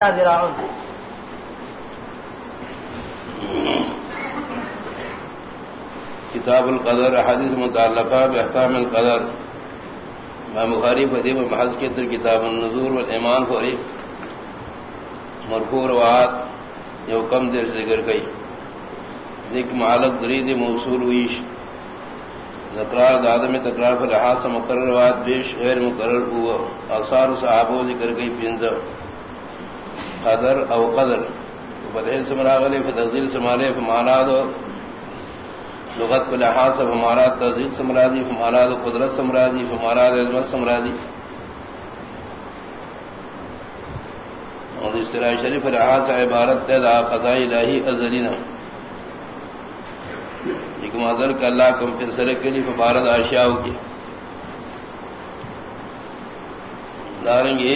جی، جی۔ کتاب القدر حدیث متعلقہ بحکام القدر۔ میں بخاری فدیب محض کے در کتاب النظور والایمان فوری مرفوع روات یو کم دیر ذکر گئی۔ ذکر معلق درید موصول ویش تکرار دادم تکرار پر لحاظ مقرر روات بیش غیر مقرر ہوا۔ اثار صحابوں ذکر گئی پینزر قدر او قدر. بدل سمراغلی فتقدیر سمارے فمانا دو لغت کو لحاظ سے ہمارا تزید سمرادی ہمارا دو قدرت سمرادی ہمارا عظمت سمرادی اور اس طرح شریف لحاظ سے عبارت تیدا قضائی الہی ازلینا ایک معذر کا اللہ کم فیصلے کے لیے فبارد اشیاء کی. داریں گے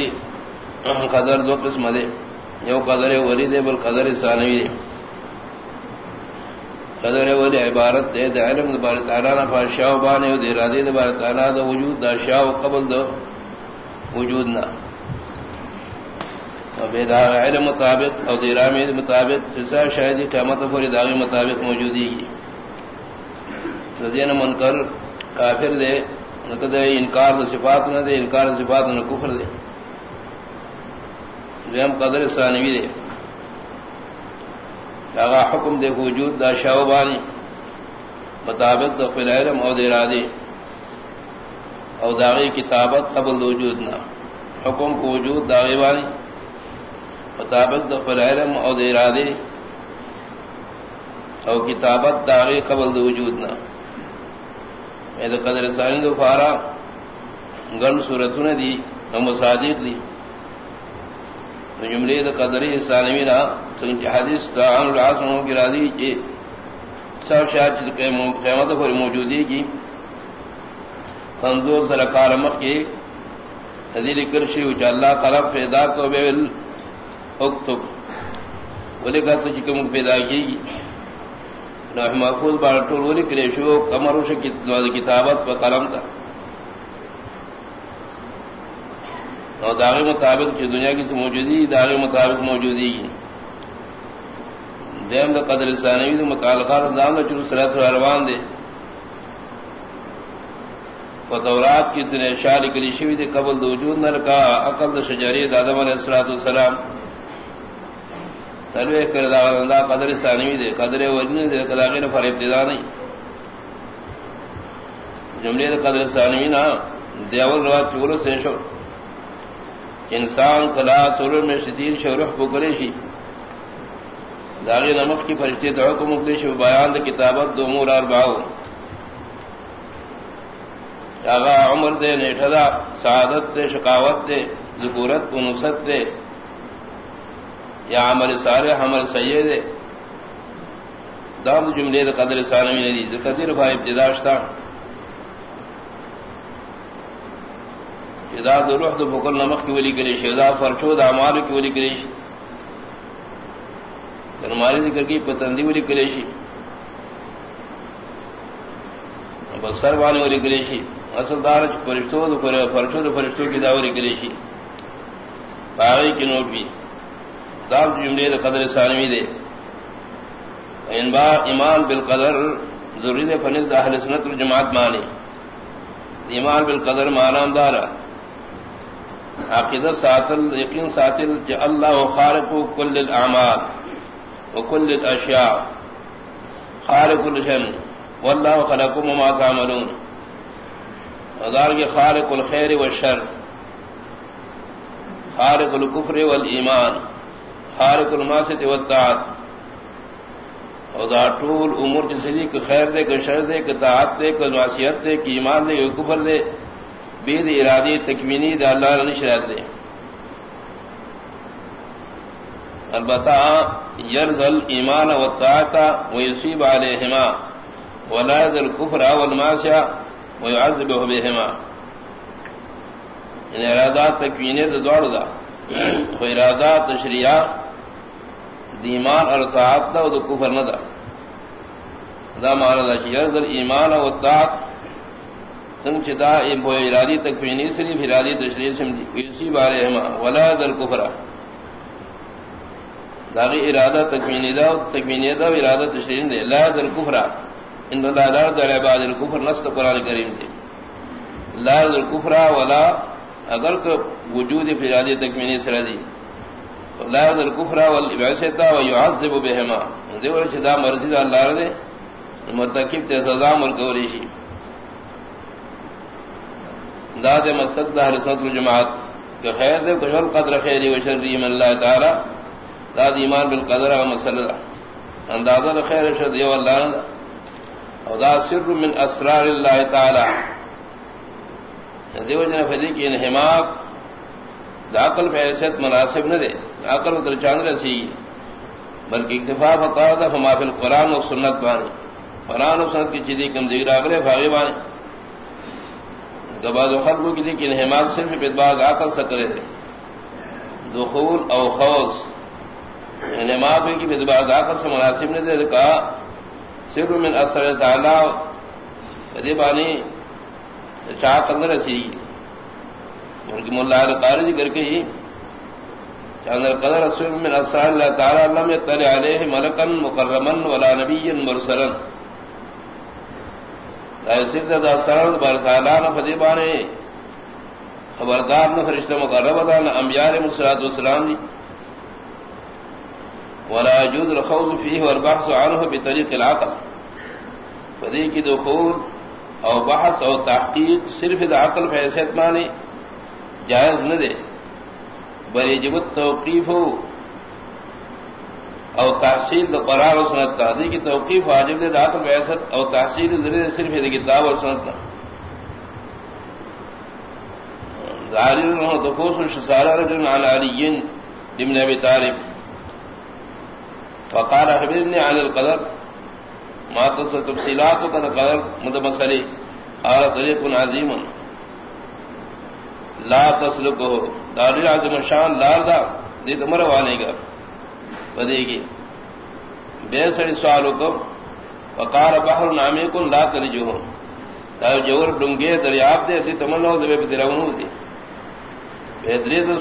قدر دو قسم دے۔ یو قدر ولی دے، بل قدر ثانوی دے. قدر ولی عبارت دے دے علم دے بار تعالی نہ فاشاو بانے دے ارادے دے بار تعالی دا وجود دا شاو قبل دو وجود نہ اور بے دا علم مطابق او دے رامی دے مطابق جسا شاید قیامت فوری داغی مطابق موجودی کی رضین منکر کافر دے نہ انکار دے صفات نہ دے، انکار دے صفات نہ کفر دے. دویم قدر ثانوی دے اگا حکم دے وجود دا شاوبانی مطابق دا خپل علم او دے او داغی کتابت قبل وجود نہ حکم کو وجود داغی بانی مطابق دا خپل علم او دے او کتابت داغی قبل وجود نہ میں یعنی دا قدر ثانی دو فارا گن صورتوں نے دی او مصادیق دی جملے دا قدری ثانوی نا سنچ حدیث دا عن العاصموں کی راضی جی سب شاید چل قیمت پر موجودی کی۔ خنزور سرکار مخ کی حضیر کرشی وچ اللہ قلب پیدا کو بیل اکتب۔ ولی کہا سچ کم پیدا کی۔ گی نوح محفوظ بار ٹول ولی کریشو کمروش کتابت پر قلم تھا اور داغے مطابق جو دنیا کی سے موجودی داغے مطابق موجودی دیم دا قدر ثانوی دا متعلقات دام دا چلو سرات روان دے فتورات کی تنے شالی کلی شوی دے قبل دا وجود نہ رکا عقل دا شجری دا آدم علیہ السلام سلوے کر دا دا قدر ثانوی دے قدر وجن دے قداغی نفر ابتدا نہیں جملے دا قدر ثانوی نا دیول روات چولو سے شو انسان کلا سرور میں شدید شورح بکرے شی داغی نمک کی فرشتے دعو کو مکلش بیان دا کتابت دو مور ارباؤ آغا عمر دے نیٹھدا سعادت دے شقاوت دے ذکورت انوست دے یا عمل سارے عمل سید دے دام جملے دا قدر ثانوی ندی ذکر بھائی ابتداشتا ادا دو روح دو بکل نمک کی ولی کریش ادا فرچو دا عمالو کی ولی کریش تنماری ذکر کی پتندی ولی کریشی بسر بانی ولی کریشی اصل دار فرشتو دو فرچو دو فرشتو کی دا ولی کریشی باغی کی نوٹ بھی دام جملے دا قدر ثانوی دے انبا ایمان بالقدر ضروری دے فنز دا اہل سنت الجماعت مانی ایمان بالقدر مانام دارا. عقیدہ ساتل، یقین ساتل کہ اللہ خارق کل الاعمال وکل الاشیاء خارق الشن واللہ خلقکم وما تعملون۔ ادار کے خارق الخیر والشر خارق الكفر والایمان خارق الماسط والطاعت۔ اور دا طول امور جسے دی کہ خیر دے، کہ شر دے، کہ طاعت دے، کہ معصیت دے، کہ ایمان دے، کہ کفر دے۔ بید ارادی تکمینی دا اللہ نشرات دے۔ البتہ یرزل ایمان و طاعتا و یصیب علیہما ولا یزل کفر والماسیہ و یعذبہ بہما ان یعنی ارادات تکوینی دا دوڑ دا۔ و ارادات تشریعہ دیمان اور طاعت دا و دا کفر ندا دا۔ مانا دا چی یرزل ایمان و طاعت سنگ چدا ارادی تک فینی صرف ارادی تشریح سمجھی۔ اسی بارے ہما۔ ولا در کفرا داغی ارادہ تکمینی دا تکمینی دا، ارادہ تشرین دے۔ لا ذل کفر ان لا لا ذل عباد الکفر نص قران کریم دے۔ لا ذل کفر ولا، اگر کہ وجود فی ارادہ تکمینی سرا دی۔ لا ذل کفر والعصیتا ويعذب بهما۔ دیو چدا مرضی دا اللہ دے مرتکب تے سزا مر کوری شی۔ داد مسد دا سنت الجماعت کہ خیر دے کچھ قدر خیری و شر من اللہ تعالی داد ایمان بالقدر و مسئلہ اندازہ دا خیر شد یو اللہ او دا سر من اسرار اللہ تعالی۔ دیو جن فدی کی انحماق دا عقل پہ حیثیت مناسب نہ دے۔ عقل در چاند رسی۔ بلکہ اکتفا فقا فما فی القرآن و سنت بانی۔ قرآن و سنت کی چیزی کم ذکر آگرے فاغی بانی۔ دبا دو خلقوں کی دی کہ انحماق صرف بدباغ عقل سکرے دے۔ دخول او خوص یعنی کی بدبا داخل سے مناسب نے دے۔ کہا، سر من اثر تعالی۔ ادی بانی چاہ کندر سی بلکہ ملا قاری کر کے ہی چاندر قدر رسول من اثر اللہ تعالی لم يطلع علیہ ملکا مکرما ولا نبی مرسلا۔ سر دا اثر بار تعالی خبردار نہ فرشتہ مقرب دا نہ انبیاء مسلات والسلام دی. ولا يجوز الخوض فيه والبحث عنه بطريق العقل. فدی کی دخول او بحث او تحقیق صرف عقل فیصلت مانی جائز نہ دے بل یجب التوقیف او تحصیل دا قرار و سنت تحدی کی توقیف واجب دے عقل فیصلت او تحصیل ذریعے صرف دے کتاب اور سنت ظاہر انہوں دخوص شسارہ رجل علی علی ابن ابی طالب. فقال خبرني عن القدر. ما تصل تفصيلات قد قدر متمثلي قال طريق عظيم لا تسلكه دار عظم شان لار دا دي تمر وانے گا. بدے گی بے سڑی سوالوں کو وقال بحر نامی کن لا ترجوه دا جور ڈنگے دریاب دے دی تمنو دے بے درونو دی۔ بے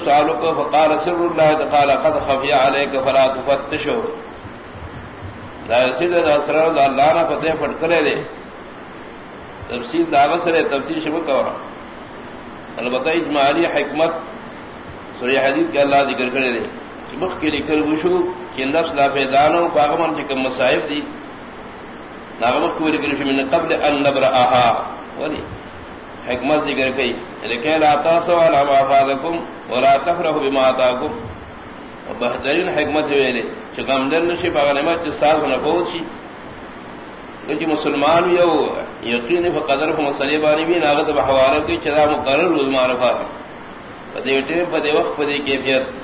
سوالوں کو فقال سر اللہ تعالی قد خفي عليك فلا تفتشه اسرار دا اللہ نہ فتح پٹ کرے دے۔ تفصیل دعوت سرے تفصیل شبہ کوا البتہ اجمالی حکمت سوریہ حدیث کے اللہ ذکر کرے دے۔ مخ کے لکھل وشو کہ نفس لا پیدانو پاغمان چکم مصائب دی۔ ناغمخ کو لکھل وشو من قبل ان نبر آہا ولی حکمت ذکر کئی۔ لکھے لا تاسو علا ما فادکم ولا تفرحو بما آتاکم۔ بہترین حکمت ویلے چکم دن نشی پاگا نعمت چی سال شی کیونکہ مسلمان یو یقین فقدر فو مسئلے بانی بھی ناغت بحوالہ کی چدا مقرر روز معرفہ پدے ٹیم، پدے وقت، پدے کیفیت۔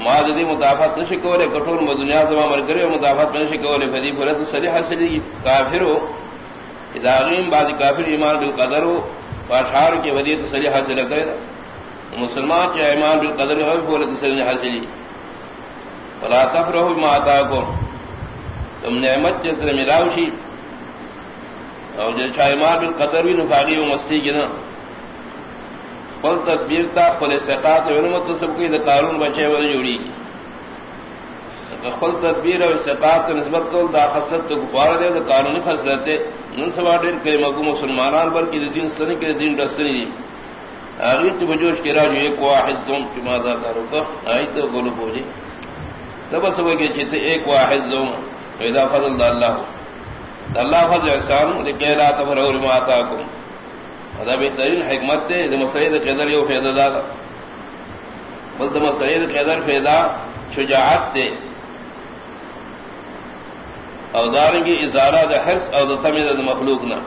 ما مدافعت نشی کولے کٹور دنیا زما مر کرے مدافعت نشی کولے فدی فرت صلیح حاصلی کافر ہو اداغیم بعد کافر ایمان بالقدر ہو پاشار کے ودی تصریح حاصل کرے مسلمان چاہے ایمان بالقدر ہو فورت تصریح حاصلی فلا تفرحوا بما آتاكم تم نعمت جتر ملاوشی اور جو چاہے مار بالقدر بھی نفاقی و مستی کی نا قل تدبیر تا قل استقاط ونمت سب کی دا قانون بچے والی جوڑی کی قل تدبیر اور استقاط نسبت کو دا خصلت تو کفار دے دا قانونی خصلت دے نن سوا دیر کلمہ کو مسلمانان بلکہ دین سنی کے دین رسنی دی آغیر تو بجوش کی راجو، ایک واحد دوم کی مادا کرو کا آئی تو گلو بوجی تب سب کے چیت ایک واحد زوم پیدا فضل دا اللہ دا اللہ فضل احسان لکہ لا تفرور ما آتاکم. ادا بہترین حکمت دے دم سید قدر یو فیدا دا بل دم سید قدر فیدا شجاعت دے او دارنگی ازارہ دا حرس او دا تمید دا مخلوق نا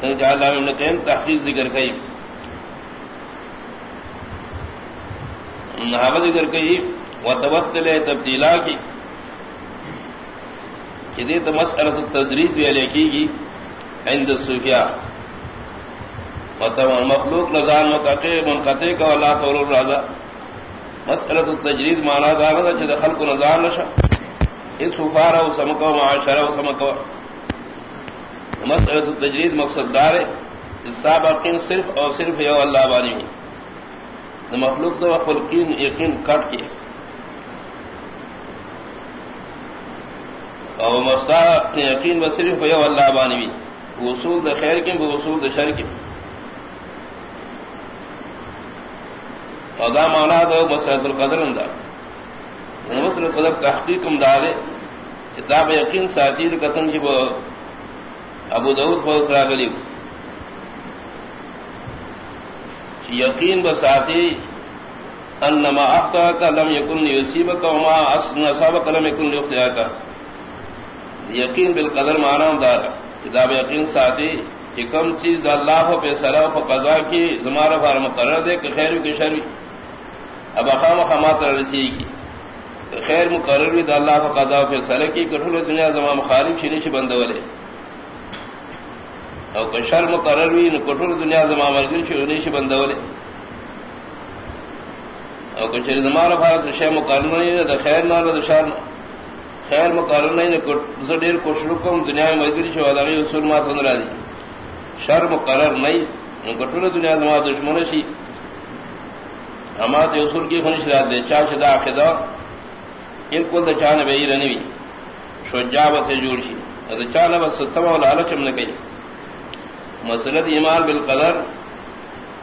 تنکہ اللہ ابن قیم تحقیق ذکر کئی نحوت ذکر کئی و تبتل تبدیلا کی. کہ تو مسئلت التدریج بھی لکھی گی عند سفیا مطلب مخلوق نظان متقع منقطع کا اللہ طول الرازہ مسلط التجرید مانا دانا دا کو خلق نظان نشا. اس سفارا و سمکہ و معاشرہ و سمکہ مسئلہ التجرید مقصد دار ہے سابقین صرف اور صرف یو اللہ بانی مخلوق دو خلقین یقین کٹ کے. او مستا یقین و صرف یو اللہ بانی بھی وصول دا خیر کی وصول دا شر کی او دا مانا دا مسرت القدر اندا یعنی مسرت القدر تحقیق دا دے کتاب یقین ساتھی دا کی با ابو دعود فوق را گلی یقین بساتی انما اخطاك لم يكن يصيبك وما اصابك لم يكن يخطئك یقین بالقدر معنی دار کتاب یقین ساتھی کہ کم چیز اللہ ہو پہ سرا ہو قضا کی، زمارہ فار مقرر دے کہ خیر کی شر اب اقام خامات رسی کی خیر مقرر بھی اللہ کو قضا پہ سر کی کٹھل دنیا زما مخالف شنی سے بند والے اور کہ شر مقرر بھی کٹھل دنیا زما مرگر شنی سے بند والے اور کچھ زمانہ فارت شے مقرر نہیں نہ خیر نہ نہ شر نہ خیر مقرر نہیں دیر کوشرکم دنیا میں مجدری شو اداغی اصول ما تن راضی شر مقرر نہیں گٹور دنیا زما دشمن سی ہمات اصول کی خنش رات دے چا شدا خدا ان کو دا چان بے رنوی شجاعت جوڑ سی ادا چان بس ستم ولا لچم نہ کئی مسلط ایمان بالقدر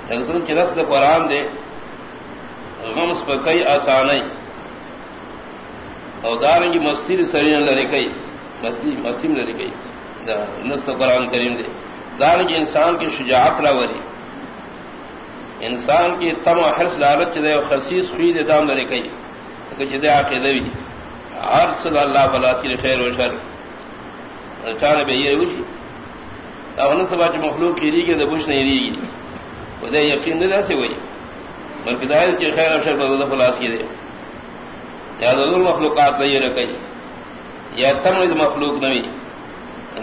اگر چرس دے قران دے غم اس پر کئی آسانی او دارن کی مستی سرین لڑے کئی. مستی مستی لڑے کئی. نست قرآن کریم دے. دارن کی انسان کی شجاعت راوری انسان کی تم حرص لالچ دے خصیص خوی دے دام لڑے کئی. کچھ دے آخر دوی ہر صلی اللہ فلا کی خیر و شر. چانے بے یہ روشی اہن سبا چ مخلوق کی ریگے دے بوش نہیں ریگی. وہ دے یقین دے سے وہی بلکہ دائر کی خیر و شر بدل فلاس کی دے. یا ضرور مخلوقات نہیں رکھئی یا تم مخلوق نوی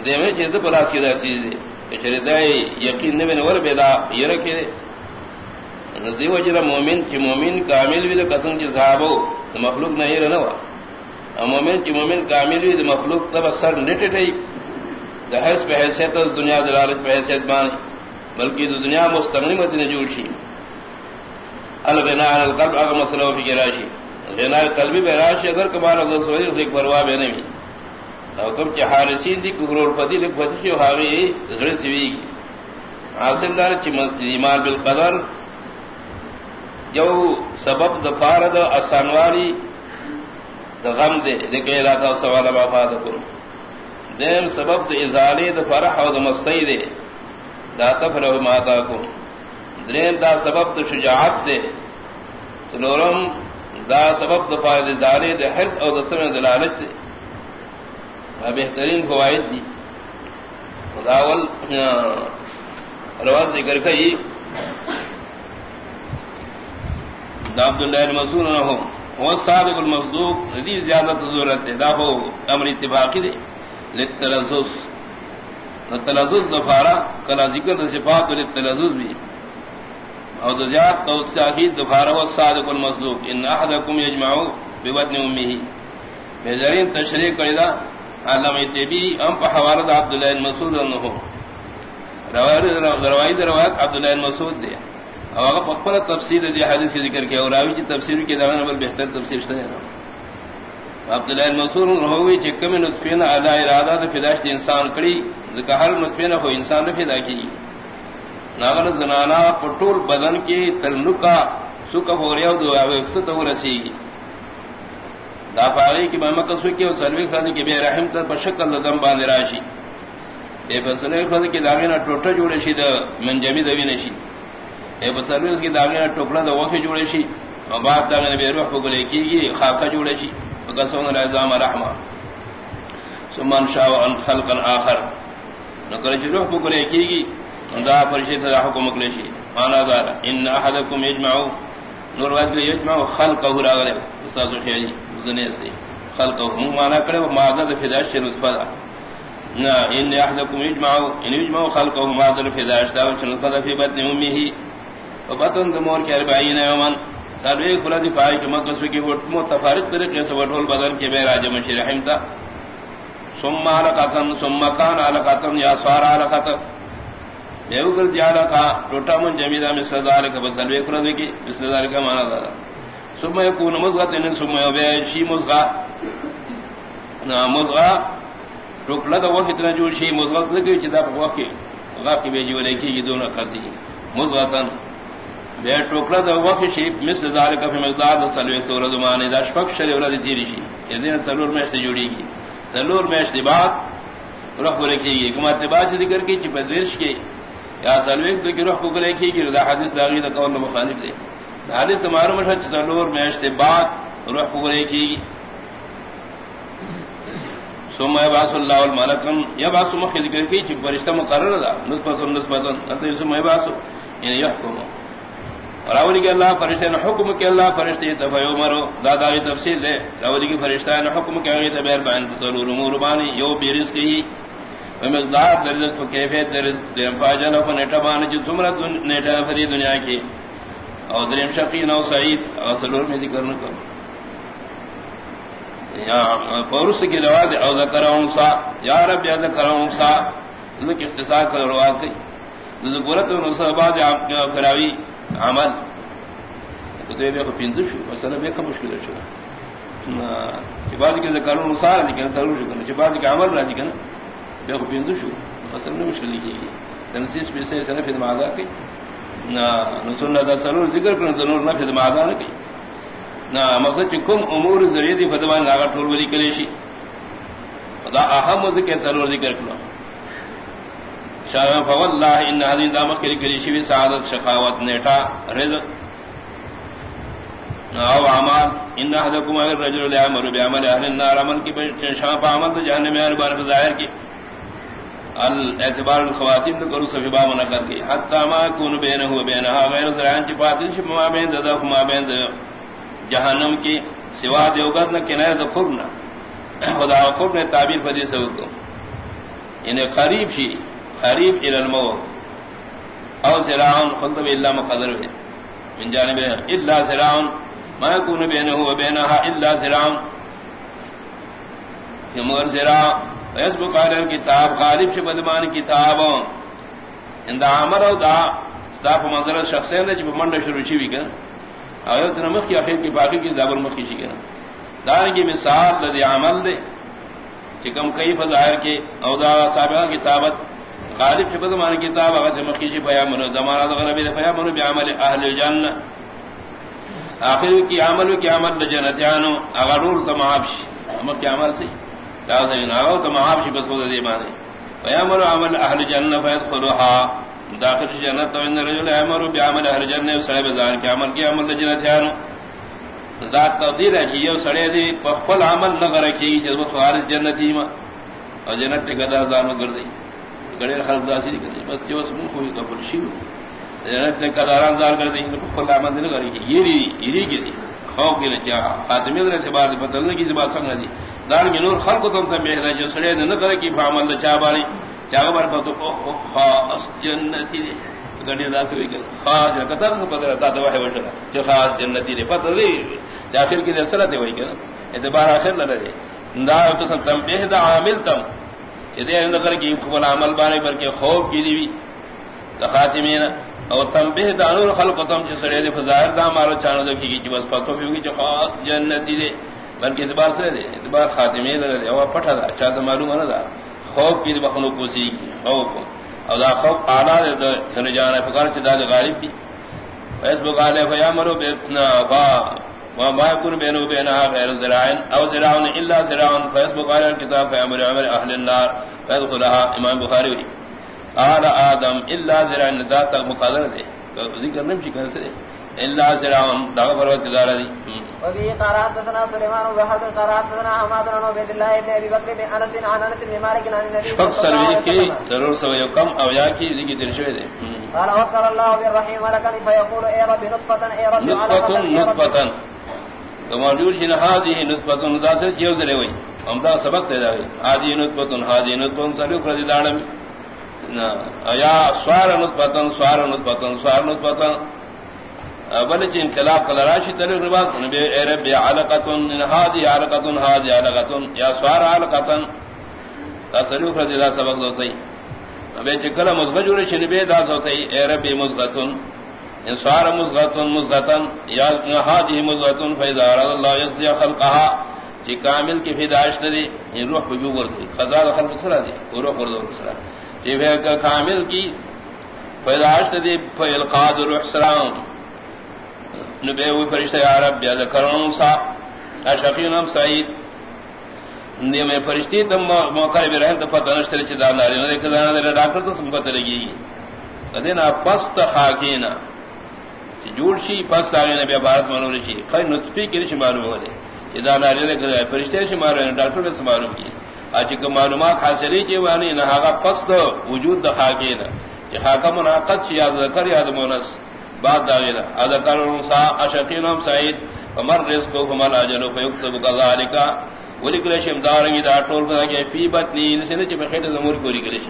دے میں چیز پلاس کی دا چیز دے چرے دائے یقین نوی نور بیدا یہ رکھے دے نزدی وجرہ مومن، چی مومن کامل بھی قسم چی صحابو مخلوق نہیں رنوا مومن، چی مومن کامل بھی مخلوق تب سر نٹے ٹھئی دا حیث پہ حیثیت دنیا دلالت پہ حیثیت بانی بلکہ دنیا مستغنی مدن جوڑ شی۔ البنا علی القلب اگر مسئلہ یعنی فی گراشی غنا قلبی اگر کمال افضل سوئی دیکھ پروا بے نہیں۔ او کم چ حارسی دی کبرور پتی لکھ پتی شو ہاوی زڑ سوی حاصل دار چ ایمان بالقدر جو سبب دفار د اسانواری د غم دے دکے علاقہ سوال ما فاتکم دیم سبب د ازالی د فرح او د مستی دے۔ لا تفرح ما تاکم درین دا سبب د شجاعت دے۔ سنورم دا سبب دفاع زارے دے حرص اور دتم دلالت دے بہترین فوائد دی. داول رواز ذکر کئی دا عبداللہ المسون نہ ہو وہ صادق المصدوق ندی زیادہ ضرورت دے دا ہو امر اتفاقی دے لتلزز تلزز دفارا کلا ذکر دا صفات لتلزز بھی او دزیات تو ساہید دفارہ و صادق المصدوق، ان احدکم یجمعو بودن امیہ۔ بہترین تشریح کردہ علامہ تیبی ام پہ حوالد عبداللہ المسعود انہو روایت روایت عبداللہ المسعود دے۔ او اگر پخبر تفسیر دی حدیث کی ذکر کیا، اور راوی کی تفسیر کی دعوان بل بہتر تفسیر سے ہے۔ عبداللہ المسعود انہوی چکم نطفین علی ارادہ فداشت انسان کری، ذکر ہر نطفین ہو انسان فدا کی۔ ناغر زنانا پٹول بدن کی ترنکا سکا بوریا دو افتت ہو رسی دا پاگی کی مہمت سکی اور سروی خرد کی بے رحم تر پشکل دم باندھ راشی. اے بسروی خرد کی داغینا ٹوٹا جوڑے شی دا منجمی دوی نشی. اے بسروی کی داغینا ٹوکڑا دا وفی جوڑے شی. اور بعد داغینا بے روح پگلے کی گی، خاکہ جوڑے شی. فقصون العظام رحمہ. سمان شاو ان خلقا آخر. نکر چی روح پگلے کی گی دا پرشید دا حکم اکلیشی مانا دارا ان احدکم یجمعو نور وقت لیے یجمعو خلقه راغلے استاذ خیالی دنیا سے خلقه. مو مانا کرے وہ مادر فداش چھ نطفہ دا نا ان احدکم یجمعو ان یجمعو خلقه مادر فداش دا چھ نطفہ دا فی بطن امیہی و بطن دمور کے اربعین یومن سالو ایک بلدی پائی کہ مقصد کی متفارق طریقے سے وٹول بدن کے بے راج مشی رحم تا ثم علقاتن ثم کان علقاتن یا سوار علقاتن دیو کر دیالا کا ٹوٹا من جمیدہ میں سردار کا بسل وے فرد کی اس نے کا مانا دادا سم یکون مزغہ تن یعنی سم یبے شی مزغہ نا مزغہ ٹوکلا تو وقت اتنا جوڑ شی مثبت لگی چدا وقت وقت بیجی والے کی یہ دونوں کرتی مثبتن بے ٹوکلا تو وقت شی مثل ذالک فی مقدار سلوی سورہ زمان دا شفق شری ولادی تیری شی۔ یعنی یہ دین سلور میں سے جوڑی گی۔ سلور میں سے بعد روح لکھی گی۔ کما اتباع ذکر کی، چی پدرش کی یا سلوی تو کی روح کو لکھی گی دا حدیث داغی دا قول مخالف دے۔ حدیث معلوم ہے سلور میں سے بعد روح کو لکھی گی۔ ثم يبعث الله الملكم يبعث مخ ذکر کی چ فرشتہ مقرر دا نطفه نطفه انت ثم يبعث یعنی يحكم اور اولی کہ اللہ فرشتے نے حکم کہ اللہ فرشتے تفیو مرو دادا کی تفصیل دے۔ اولی کی فرشتہ نے حکم کہ اگے تبیر بیان تو امور بانی، یو بیرس کی مقدار درجت کو کیفیت درجت دے فاجل کو نیٹا بان جو تمرا نیٹا فری دنیا کی. اور دریم شقی نو سعید اور سلور میں ذکر نہ کرو پورس کی رواج او ذکر انسا. یا رب، یا ذکر انسا. ان اختصار کر روایت کی. ذکرت انسا بعد فراوی عمل. تو دے کو پندو شو مثلا بے مشکل شو. کہ بعد کے ذکر انسا، لیکن ضرور شو کہ بعد کے عمل راضی کنا. بے کو پندو شو مثلا مشکل کی تنسیس بھی سے سنف ماذا کی۔ نہ سنت ضرور ذکر کرنا ضرور نہ پھر ماذا نہ کی۔ نہ مقصد چکم امور ذریعہ دی فتوان لاغا ٹول ولی کلیشی دا اہم ذکر ضرور ذکر کرنا شاہ فواللہ ان حدین دا مخیر کلیشی بھی سعادت، شقاوت، نیٹا، رزق۔ او عمال ان احدکم اگر رجل لیعمل بیعمل اہل النار، عمل کی شاہ پا عمل دا جہنم یعنی بارف ظاہر کی۔ الاعتبار الخواتیم تو کرو سفی صفی منقد کی. حتی ما کون بینہو بینہا غیر ذرعان چی پاتل شی ما بین دا ما بین جہنم کی سوا دیوگت نہ کنایت خوب نہ خدا خوب نے تعبیر فدی سے کو. انہیں قریب شی، قریب الموت. او سراؤن خلد الا مقدر ہے من جانب الا سراؤن ما يكون بينه وبينها الا سراؤن کہ یعنی مگر سرا فیسبک علی کتاب، غالب سے بدمان کتاب. ان دا عمر او دا ستاف منظر شخصین نے جب منڈ شروع شی بھی کہ آیت نمخ کی آخر کی باقی کی زبر مخ کی شکنا دار کی مثال لدی عمل دے چکم کئی فظاہر کے اودا سابقہ کتابت غالب شبت مان کتاب اگر مخی شی فیا منو زمانہ دغنا بھی فیا منو بعمل اہل جنہ. آخر کی عمل کی عمل لجنتیانو اگر رول تمہاب شی. عمل کی عمل سی لازم ناغو تمہاب شی بس خود دے مانے فیا عمل اہل جنہ فیدخلوها داخل جنت تو ان رجل امر بعمل اهل جنت صاحب زار کے عمل کی عمل جنت یانو ذات تقدیر ہے کہ یہ سڑے دی خپل عمل نہ کرے کہ جب خارج جنتی ما. اور جنت کے گدا دانو کر دی گڑے خلق داسی کر دی بس جو اس منہ کوئی قبول شی جنت نے قداران زار کر دی خپل عمل نہ کرے کہ یہ ری یہ کی دی خوف کے کیا خاتمے در اعتبار سے بدلنے کی بات سمجھ دی. دار میں نور خلق تم سے بہتر جو سڑے نہ کرے کہ عمل چا باری بار پتو خاص جنتی دے گڑی دا سے کہ خاص قطر سے پتہ رہتا دوا ہے وجہ جو خاص جنتی دے پتہ نہیں داخل کی اثر تے وہی کہ اعتبار اخر نہ رہے دا تو سب تم بے دا عامل تم. یہ اندر کر کی قبول عمل بانے پر کے خوف کی دی خاتمین اور تم بے دا نور خلق تم جو سڑے دے ظاہر دا مارو چانو دکھی کی بس پتو بھی جو خاص جنتی دے بلکہ اعتبار سے دے اعتبار خاتمین دے او پٹھا دا چاہتا معلوم نہ دا خوف کی بخنو کو سی خوف اور دا خوف اعلی دے دے جانا فکر چدا دے غالب کی فیس بک علی فیامرو بیتنا با وما يكون بينه وبينها غير ذراع او ذراع الا ذراع فیس بک علی الكتاب فیامر عمر اهل النار. فيدخلها امام بخاري قال ادم الا ذراع ذات مقدر دے۔ ذکر نہیں کر سکتے الا سلام دا پروت دار دی وبي قرات تنا سليمان وحد قرات تنا حماد بن عبد الله بن ابي بكر بن انس عن انس بن مالك عن النبي عليه وسلم. کی ضرور سو کم او یا کی ذکر دل شوی دے۔ قال وقال الله بالرحيم ولكن فيقول اي رب نطفه اي رب نطفه نطفه موجود ہے هذه نطفه ذات جیو زلے وئی ہم دا سبق دے دے۔ هذه نطفه هذه نطفه سلو کر دی دانم یا سوار نطفه سوار نطفه سوار نطفه بل چ انقلاب کل راشی تلو رواز نبی رب علقتن هادی علقتن هادی علقتن یا سوار علقتن تا تلو فرض دا سبق دوتای ابے چکل مزغجور چ نبی دا دوتای اے رب مزغتن ان سوار مزغتن مزغتن یا هادی مزغتن فاذا اراد الله يصلي خلقها۔ جی کامل کی فداش نہ دی یعنی روح پہ جو دی خدا خلق سرا دی روح ورد سرا۔ یہ بھی کامل کی فداش دی فالقاد روح سلام نبی وہ فرشتہ یا رب، یا ذکرون سا اشقین ہم سعید۔ نے میں فرشتی تم موقع بھی رہن تو پتہ نشتر چ دار ناری نے کہا نہ ڈاکٹر تو سم پتہ لگی کدے نہ پست خاکینا۔ جوڑ شی، پست آگے نبی بھارت منور شی خیر نطفی کی رش معلوم ہو رہے ادا ناری نے کہا فرشتے سے معلوم، ڈاکٹر نے معلوم کی آج کو معلومات حاصل کی وانی نہ پست وجود د خاکینا کہ خاکہ مناقض یاد ذکر یاد مونس. بعد داغینا اذکر سا اشقین ہم سعید. فمر رزق کو فمر اجل فیکتب كذلك ولکلش امدارنگی دا ٹول کرا کہ پی بطنی. انسان چ بخیت زمور کوری کلش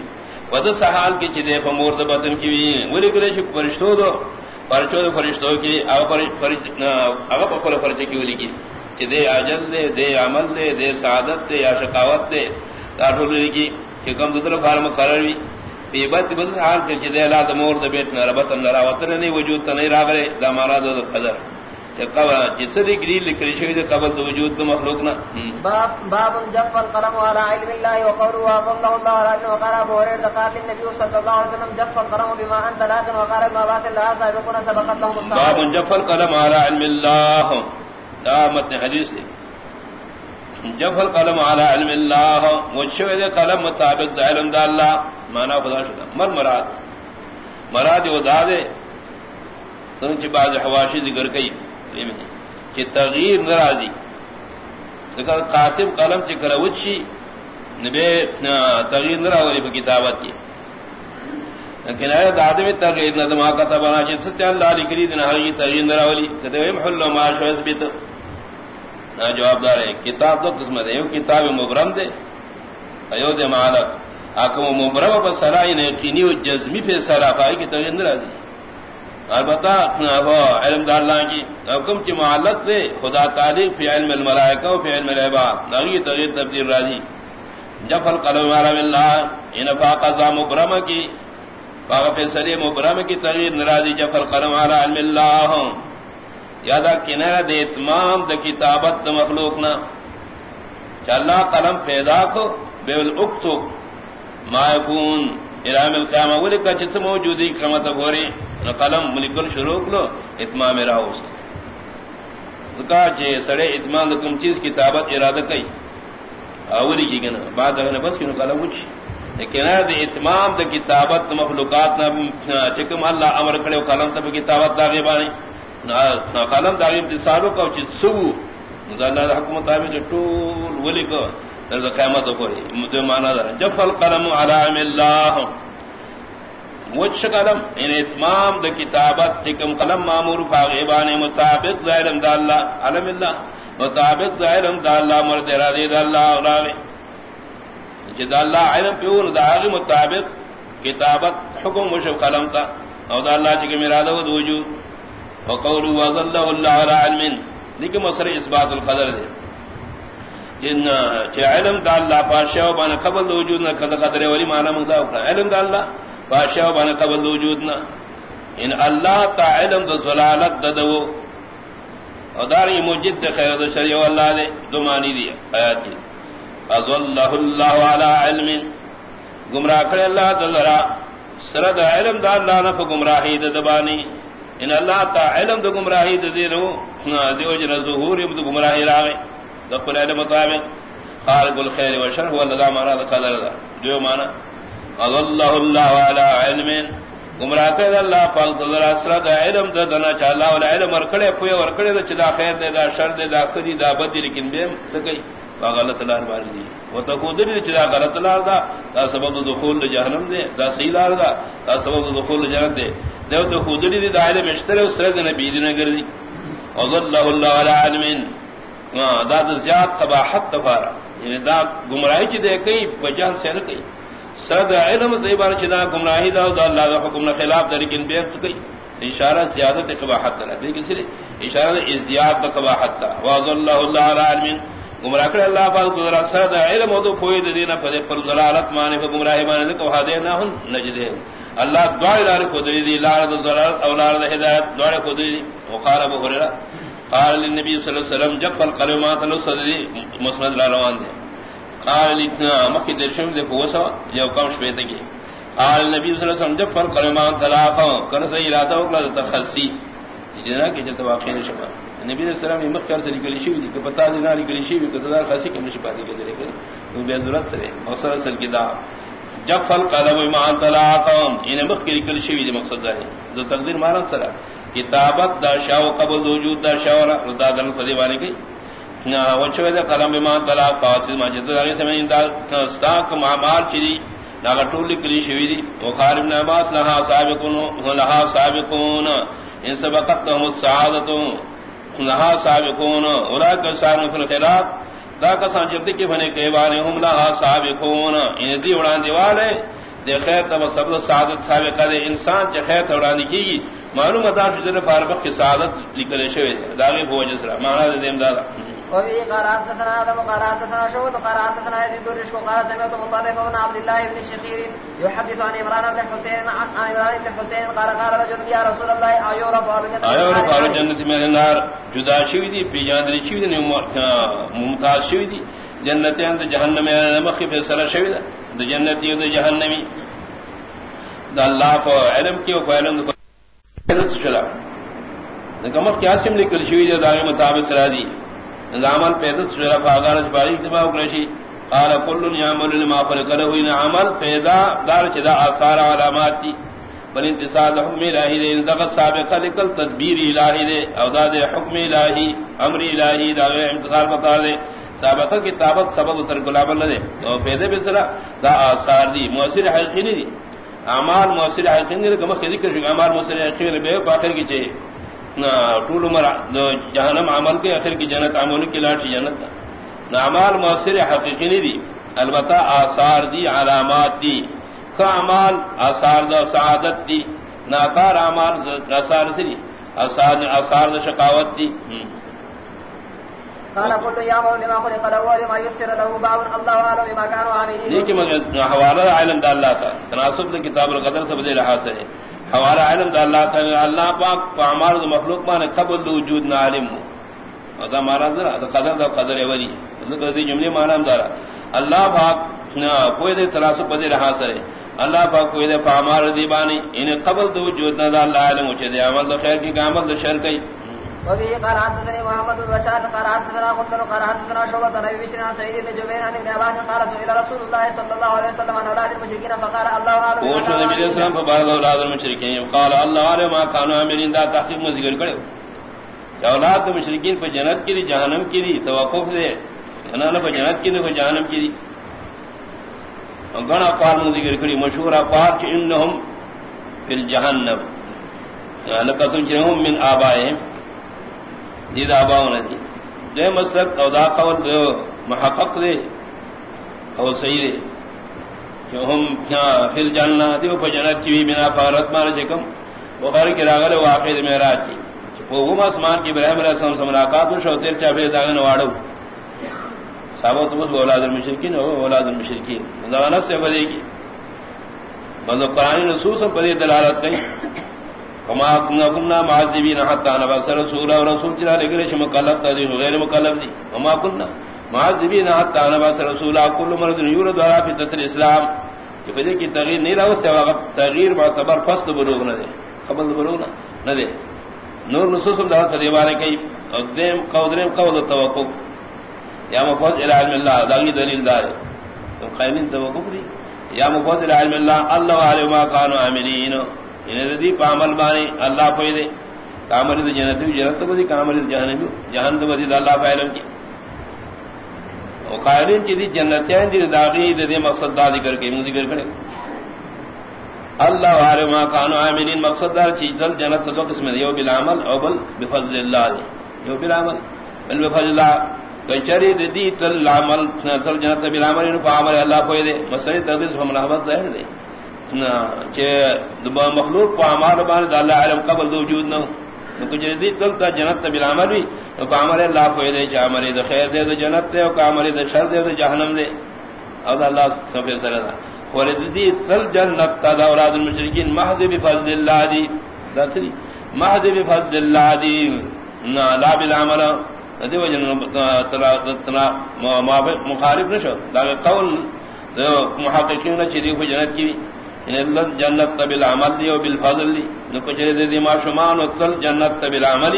ود سحال کی چدے فمور د بطن کی وی. ولکل ولکلش فرشتو دو پرچو فرشتو کی اگ فرش اگ پکل فرچ کی ولی کی چدے اجل دے دے عمل دے دے سعادت دے یا شقاوت دے۔ دا ٹول کی کہ کم دوسر فارم قرار وی پی بط بد حال کے چدے لا دمور د بیت نہ ربت نہ راوتن نہیں وجود تنی راغرے دا مارا دو قدر. جسدی گریل لکھری شوی دے قبل دو وجود دو مخلوق نا باب باب جف القلم على علم الله وقوله الله على علم وقال ابو هريره قال النبي صلى الله عليه وسلم جف القلم بما انت لكن وقال ابن عباس لا سابقون سبقت لهم الصلاه باب جف القلم على علم الله. دا متن حدیث ہے جف القلم على علم الله وشوی دے قلم مطابق دا علم دا اللہ مانا خدا شدا مر مراد؟ مراد و دا دے تنچ بعض حواشی ذکر کئی. کہ تغیر ناراضی ذکر قاتب قلم چی چ کروچی نبے تغیر نراوری په کتابت کی. لیکن اے آدمی تغیر نہ دما کا تبنا جن سے چل لا لکری دن ہی تغیر نراولی. کہتے ہیں محل ما شو اثبت نہ جواب دار ہے کتاب دو قسم ہے ایک کتاب مبرم دے. ایو دے مالک. اکم مبرم پر سرائی نے یقینی و جزمی پہ سرا پائی کی کہ تغیر نراضی البتہ علم دا اللہ کی حکم کی معلت دے. خدا تعلیم فی علم الملائکہ و فی علم العباد. نغی تغیر تبدیل راضی. جب القلم عالم اللہ. ان فاق فاقا مبرم کی. فاقا فیصلی مبرم کی تغیر نراضی جب القلم علی علم اللہ. یادا کنہ دے اتمام دا کتابت دا مخلوق نا اللہ قلم پیدا کو بے الاکتو ما یکون ارام القیامہ ولکا چت موجودی قیامت غوری قلم ملکل شروع لو اتمام میرا کہا چے سڑے اتمام کم چیز کتابت ارادہ کئی اولی کی گنا بعد ہے بس کیوں قلم کچھ لیکن دے اتمام دے کتابت مخلوقات نہ چکم اللہ امر کرے قلم تب کتابت داغے بانی قلم داغے انتصالو کا چیز سو اللہ دا حکم مطابق ٹول ولی کو قیامت کو مانا جب القلم علام اللہ وچ قلم. ان اتمام د کتابت تکم قلم مامور فاغبان مطابق ظاہرم دا اللہ علم اللہ مطابق ظاہرم دا اللہ مرد راضی دا اللہ اولاوی جد اللہ علم پیون دا آغی مطابق کتابت حکم مشف قلم تا او دا اللہ چکم ارادہ و وجود. وقولو وظلہ اللہ علی علم. لیکن مصر اثبات القدر دے. جن چه علم دا اللہ پاشا و قبل دا وجود نا قدر ولی مانا مقدار علم دا اللہ بادشاہ بان قبل وجودنا ان اللہ تا علم دا ضلالت دا دو. ادار یہ مجد خیر دا شریع اللہ دے. دو مانی دیا. آیاتی اضلہ اللہ علی علم. گمراہ کرے اللہ دا ذرا سرد علم دا اللہ نفع گمراہی دا دبانی. ان اللہ تا علم دا گمراہی دے رو ہاں، دیو جن ظہور دا گمراہی راگے دا قرآن مطابق، خالق الخیر و شر هو اللہ مانا دا قدر دا، دیو مانا۔ اللہ اللہ علی علم، گمراہ کر اللہ پاک ذرا اسرد علم دے دنا، چا اللہ ولا علم ورکڑے پوی ورکڑے دا چدا خیر دے، دا شر دے، دا خری دا بدی، لیکن بے سکئی با غلط لار مار دی۔ وہ چدا غلط لار دا دا سبب دخول جہنم دے، دا صحیح لار دا دا سبب دخول جنت دے۔ دے تو خود دی، دا علم اشترے اسرد نبی دی نگر دی۔ اللہ اللہ علی علم۔ ہاں، دا دا زیاد قباحت تفارا یعنی دا گمراہی چ دے کئی بجان سے نہ کئی۔ سرد علم دیبان چدا گمراہی دا دا اللہ دا حکم نہ خلاف دا، لیکن بے سکی اشارہ زیادت قباحت دا، لیکن سری اشارہ ازدیاد دا قباحت دا۔ واضح اللہ اللہ علی علمین گمراہ کر اللہ پاک گزرا سرد علم و دو پوئی دینا پدے پر ضلالت مانے پر گمراہی مانے دے کہا دینا ہن نجدے اللہ دعا لار خدری دی لار دا ضلالت اولار دا ہدایت دعا خدری دی۔ وقال ابو ہریرہ۔ قال للنبي صلى الله عليه وسلم جف القلمات لو صدري مسند لا روان دي قال لتنا مخي درشم دي فوسا جو کم شویت کی قال النبي صلى الله عليه وسلم جف القلمات ثلاثا كان سي اراده وكلا تخصي جنا کہ جت واقع شبا نبی علیہ السلام یہ مخکر سے نکلی شی دی کہ پتہ دی نہ نکلی شی کہ تدار خاصی کہ نشی پاتی کے ذریعے کرے تو بے ضرورت سے اوسر اصل کی دا، جب فل قلم ما طلاق ان یعنی مخکر نکلی شی دی مقصد ہے جو تقدیر مارن سرا کتابت دا شاو قبل وجود دا شاو ردا دل فدی والے کی نہ وچو دے قلم ما طلاق قاصد ما جد دے سمے دا استاق معمار چری دا ٹول نکلی شی دی. بخاری ابن عباس لها سابقون لها سابقون. ان سبقت لهم السعادت لها سابقون اولئك سارون في الخيرات دا کسان جب کی بنے کہ بارے ہم لها سابقون۔ ان دی اڑان دیوالے دے خیر تب سب سعادت سابقہ دے انسان چ خیر اڑان کی گی۔ معلوم ادا شجر فاربق کی سعادت لکھے شوی داغی بوجھ سرا۔ معنی دے دیم دادا۔ وفي قرات ثنا ادم قرات ثنا شو قرات ثنا يزيد الرشق قال سمعت مطرف بن عبد الله بن الشخير يحدث عن عمران بن حسين عن عمران بن حسين قال قال رجل يا رسول الله ايورف ايورف على جنة من النار؟ جدا شوی دی پی جاندری شوی دی ممتاز شوی دی جنتیان دا جہنمی مخی فیصلہ شوی دا دا جنتی دا جہنمی دا اللہ پا علم کی و پا علم دا چلا نکمت کیا سم لکل شوی دی، دا مطابق را دی عمل پیدا سورا فاغار باری اتباع کرشی۔ قال کل یعمل لما خلق له ان عمل پیدا دار چدا آثار علامات تھی بل انتصال حکم الہی دے دغ سابق لکل تدبیر الہی دے، او دا دے حکم الہی، امر الہی دا غیر امتثال بتا دے۔ سابق کتابت سبب تر غلام نہ دے۔ تو پیدا بسرا دا آثار دی، مؤثر حقیقی نہیں دی۔ اعمال مؤثر حقیقی نہیں کہ مخ ذکر شو، اعمال مؤثر حقیقی بے باخر کی چاہیے۔ ٹول عمر جہنم عمل کے آخر کی جنت عمل کی لاٹھی جنت نہ امال مؤثر حقیقی نہیں دی۔ البتہ آثار دی علامات دی۔ کا امال آثار دا سعادت دی۔ ناکار امال آثار سری آثار آثار دا شقاوت دی۔ لیکن حوالہ علم دا اللہ تھا تناسب دا کتاب القدر سے بدے رہا سے۔ ہمارا علم دا اللہ تعالی، اللہ پاک پامار دا مخلوق مانے قبل دا وجود نا علم ہو۔ دا مارا ذرا دا قدر دا قدر ولی۔ ذکر دی جملے مانا دارا۔ اللہ پاک کوئی دے تناسب بدے رہا سرے۔ اللہ پاک کوئی دے پامار دی بانی انہیں قبل دا وجود نا دا اللہ علم اچھے دے۔ عمل دا خیر کی، عمل دا شر کی۔ وفي قال حدثني محمد بن بشار قال حدثنا قتل قال حدثنا شعبة عن ابي بشر عن سعيد بن جبير عن ابن عباس قال سئل رسول الله صلى الله عليه وسلم عن اولاد المشركين فقال الله اعلم صلى الله عليه وسلم فبارك اولاد المشركين قال الله اعلم ما كانوا عاملين ذا تحقيق میں ذکر کرے اولاد المشرکین پر جنت کی جہنم کی توقف دے انہاں پر جنت کی پر جہنم کی گنا قال میں ذکر کری مشہور اقوال کہ انہم فی الجہنم لقد من آبائهم. دید آباؤ ندی دے مسلک او دا قول دے جی۔ مطلب محقق دے او صحیح دے۔ کہ ہم کیا فل جاننا دیو پا جنت کی بھی بنا فارت مارا چکم بخاری کی راغل واقع دے میراج کی جی۔ وہ ہم اسمان کی ابراہیم علیہ السلام سے ملاقات ہو شو تیر چاپے داغن واڑو صحابہ تو بس اولاد المشرکین ہو اولاد المشرکین۔ مدانت سے بدے گی مطلب قرآن نصوص پر دلالت کہیں۔ وما كنا معذبين حتى نبعث رسولا ورسول جرا لگرے شم مکلف تھی غیر مکلف دی وما كنا معذبين حتى نبعث رسولا، كل مرض يورد على فطرة الاسلام کہ کی تغییر نہیں رہا سے وقت تغییر معتبر فصل بلوغ نہ دے قبل بلوغ نہ دے نور نصوص دا دیوانے کئی قدم قودرم قول التوقف. یا مفوض الى علم الله داغی دلیل دار تو قائمین توقف دی یا مفوض الى علم الله الله علم ما كانوا یعنی عاملين دی پامل بانی اللہ پہ دے کامل دے جنت جنت بدی کامل جہنم جہنم بدی اللہ فعلم کی او قائلین کی دی جنتیان دی داغی دے مقصد دا ذکر کے ذکر کرے اللہ عالم ما کانوا عاملین، مقصد دار چیز دل جنت دو قسم دی یو بالعمل او بل بفضل اللہ دی. یو بالعمل، بل بفضل اللہ کچری دی دی تل عمل، تل جنت بالعمل ان کو عمل اللہ پہ دے مسئلہ تقدیس ہم رحمت ظاہر دے مخلوق کو امال بان اللہ علم قبل دو وجود نہ کچھ جدید چلتا جنت تبل عمل بھی تو کامر اللہ کو دے، چا عمل دے خیر دے تو جنت دے اور کامر دے شر دے تو جہنم دے۔ اور اللہ سب سر دا۔ خالدی تل جنت تا اولاد المشرکین محض بفضل اللہ دی۔ دسری محض بفضل اللہ دی۔ لا بالعمل۔ دی وجن تنا مخالف نشو۔ دا قول محققین نے چدی کو جنت کی یعنی ان جنت بالعمل دی او بالفضل دی. نو کو دے دی ما شمان او تل جنت بالعمل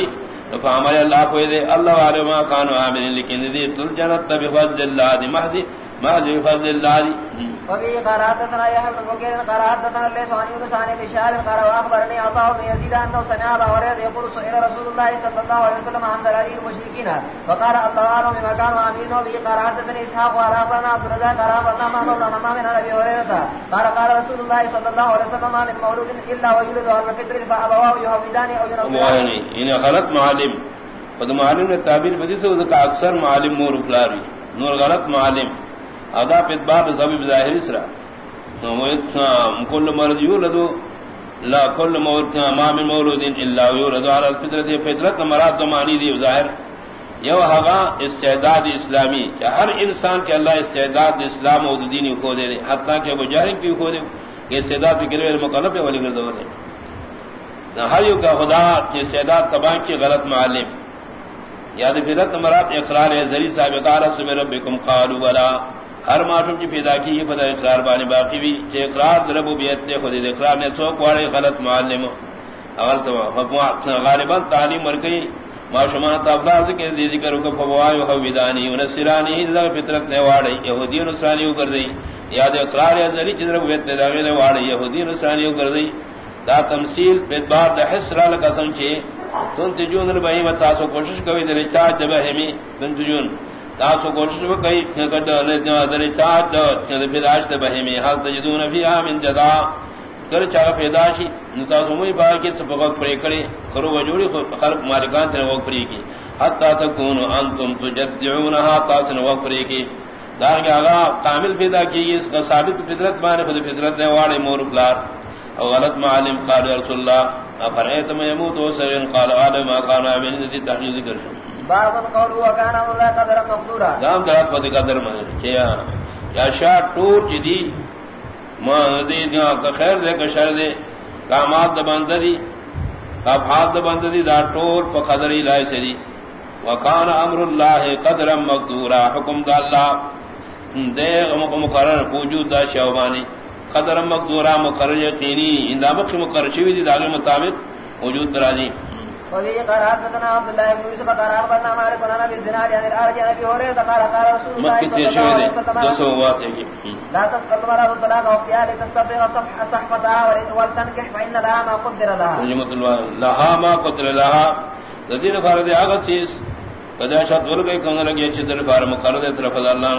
نو فعمل اللہ کوئی دے، اللہ والے ما کانو عاملین لیکن دی تل جنت بفضل اللہ دی، محضی ما جو فضل اللہ دی وفي قراتنا يحيى بن بكير قراتنا لساني بن ساني بشار قال واخبرني عطاء بن يزيد انه سمع ابا هريره يقول سئل رسول الله صلى الله عليه وسلم عن دلال المشركين فقال الله اعلم بما كانوا عاملين به قراتنا اسحاق وراءنا عبد الرزاق قراتنا ما مولانا ما من ابي هريره قال قال رسول الله صلى الله عليه وسلم ما من مولود الا ويولد على الفطر فابواه يهودان او ينصران ان غلط معلم. قد معلم نے تعبیر بدی سے اکثر معلم مور نور غلط معلم. ادا پتبار سبب ظاہری سرا۔ کل مرض یولدو، لا کل مولد ما من مولود الا یولدو۔ علی الفطرت فطرت مراد دو معنی دی ظاہر۔ یو ہوا استعداد اسلامی، کہ ہر انسان کے اللہ استعداد اسلام و دینی کو دے دے۔ حتیٰ کہ وہ جاہر کی کو دے، کہ استعداد بھی کرے مکلف ہے ولی گردو دے۔ ہر یو کا خدا کہ استعداد تباہ کی غلط معلم۔ یاد فرت مراد اقرار ہے ذری صاحب قال سب ربکم قالوا ولا ہر معصوم کی پیدا کی یہ پتہ اقرار بانی باقی بھی کہ اقرار ربوبیت دے خود اقرار نے سو کوڑے غلط معلم اول تو غالبا تعلیم ور گئی معصومات افلاس کے ذکر کو فوایو ہو ودانی ونسرانی الا فطرت نے واڑی، یہودی نصرانی کر دی۔ یاد اقرار ازلی چ ربوبیت دے داغے واڑی، یہودی نصرانی کر دی۔ دا تمثيل بدبار د حسرا لقسم چی تن تجون البہی متا سو کوشش کوي در چا جب ہمی تن تجون تاسو کوشش وکئی کڈ له دې در چا د پیداش د بہمی حال تجدون فی من جدا کر چا پیدا پیداشی نتا سمئی با کی سبق پرے کرے کرو وجوڑی خلق مالکان تے وقت پری کی حتا تکون انتم تجدعونها تاسن وقت پری کی دار کے آگا کامل پیدا کی اس کا ثابت فطرت مانے خود فطرت نے واڑے مور پلار. او غلط معلم قال رسول اللہ افرائیت میں یموت و سرین قال آدم، ما کانا من ذی تحجیز ذکر باب قول وكان الله قدر مقدورا. دام درات پدی قدر میں کیا یا شاہ ٹور جدی ما دی دا کا خیر دے کا شر دے کامات د بند دی افعال د بند دی دا ٹور پ قدر الہی سری وکان امر اللہ قدر مقدورا، حکم دا اللہ دے مقرر وجود دا شوبانی قدر مقدورا، مقرر یقینی اندامت مقرر شوی دی داغے مطابق وجود درازی وفي قرات لنا عبد الله بن يوسف قال اخبرنا مالك عن ابي الزناد عن الارج عن ابي هريره قال قال رسول الله صلى الله عليه وسلم لا تسقط المرأة الطلاق وقتها لتستفرغ صفح صحفتها ولتنكح فإن لها ما قدر لها. لها ما قدر لها. الذين فرد اغا چیز قد اشد ورگئی کم لگی چدر فار مقرر طرف اللہ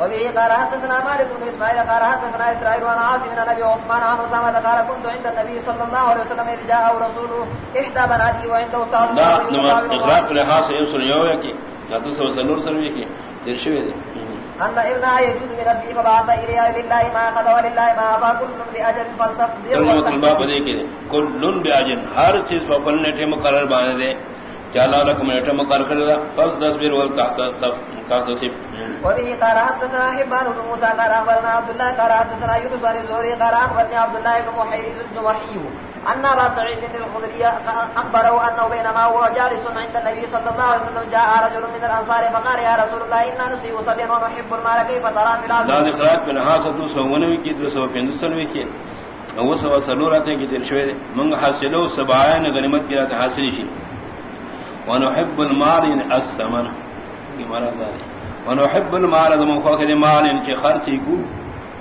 وبه قال حدثنا مالك بن اسماعيل قال حدثنا اسرائيل وعن عاصم بن ابي عثمان عن اسامه قال كنت عند النبي صلى الله عليه وسلم اذ جاء رسوله احدى بناتي وعنده بن اقرار لها سيوصل يوم يكي لا تسوى سنور ترشوي دي أن ابنها يجوز بنفسه فبعث إليها لله ما أخذ ولله ما أعطى كل بأجل فلتصبر ترجمة الباب دے كل بأجل ہر چیز فپلنے ٹھے مقرر بانے دے چالا لکم نیٹا مقرر کردہ فلس تصبر والتحتصب وبه قال حدثنا حبان بن موسى قال اخبرنا عبد الله قال حدثنا يونس بن الزهري قال اخبرني عبد الله بن محيرز الجمحي ان ابا سعيد الخدري اخبره انه بينما هو جالس عند النبي صلى الله عليه وسلم جاء رجل من الانصار فقال يا رسول الله انا نصيب صبيا ونحب المال كيف ترى في الارض لا ذكرات من حاصل سوونه کی دو سو پندسن وی کی وہ سو سلورات کی دل شوی من حاصلو سبعین غنیمت کی رات حاصل شي ونحب المال الثمن کی مراد ہے۔ ونحب المال ذم خوخ المال ان کے خرچ کو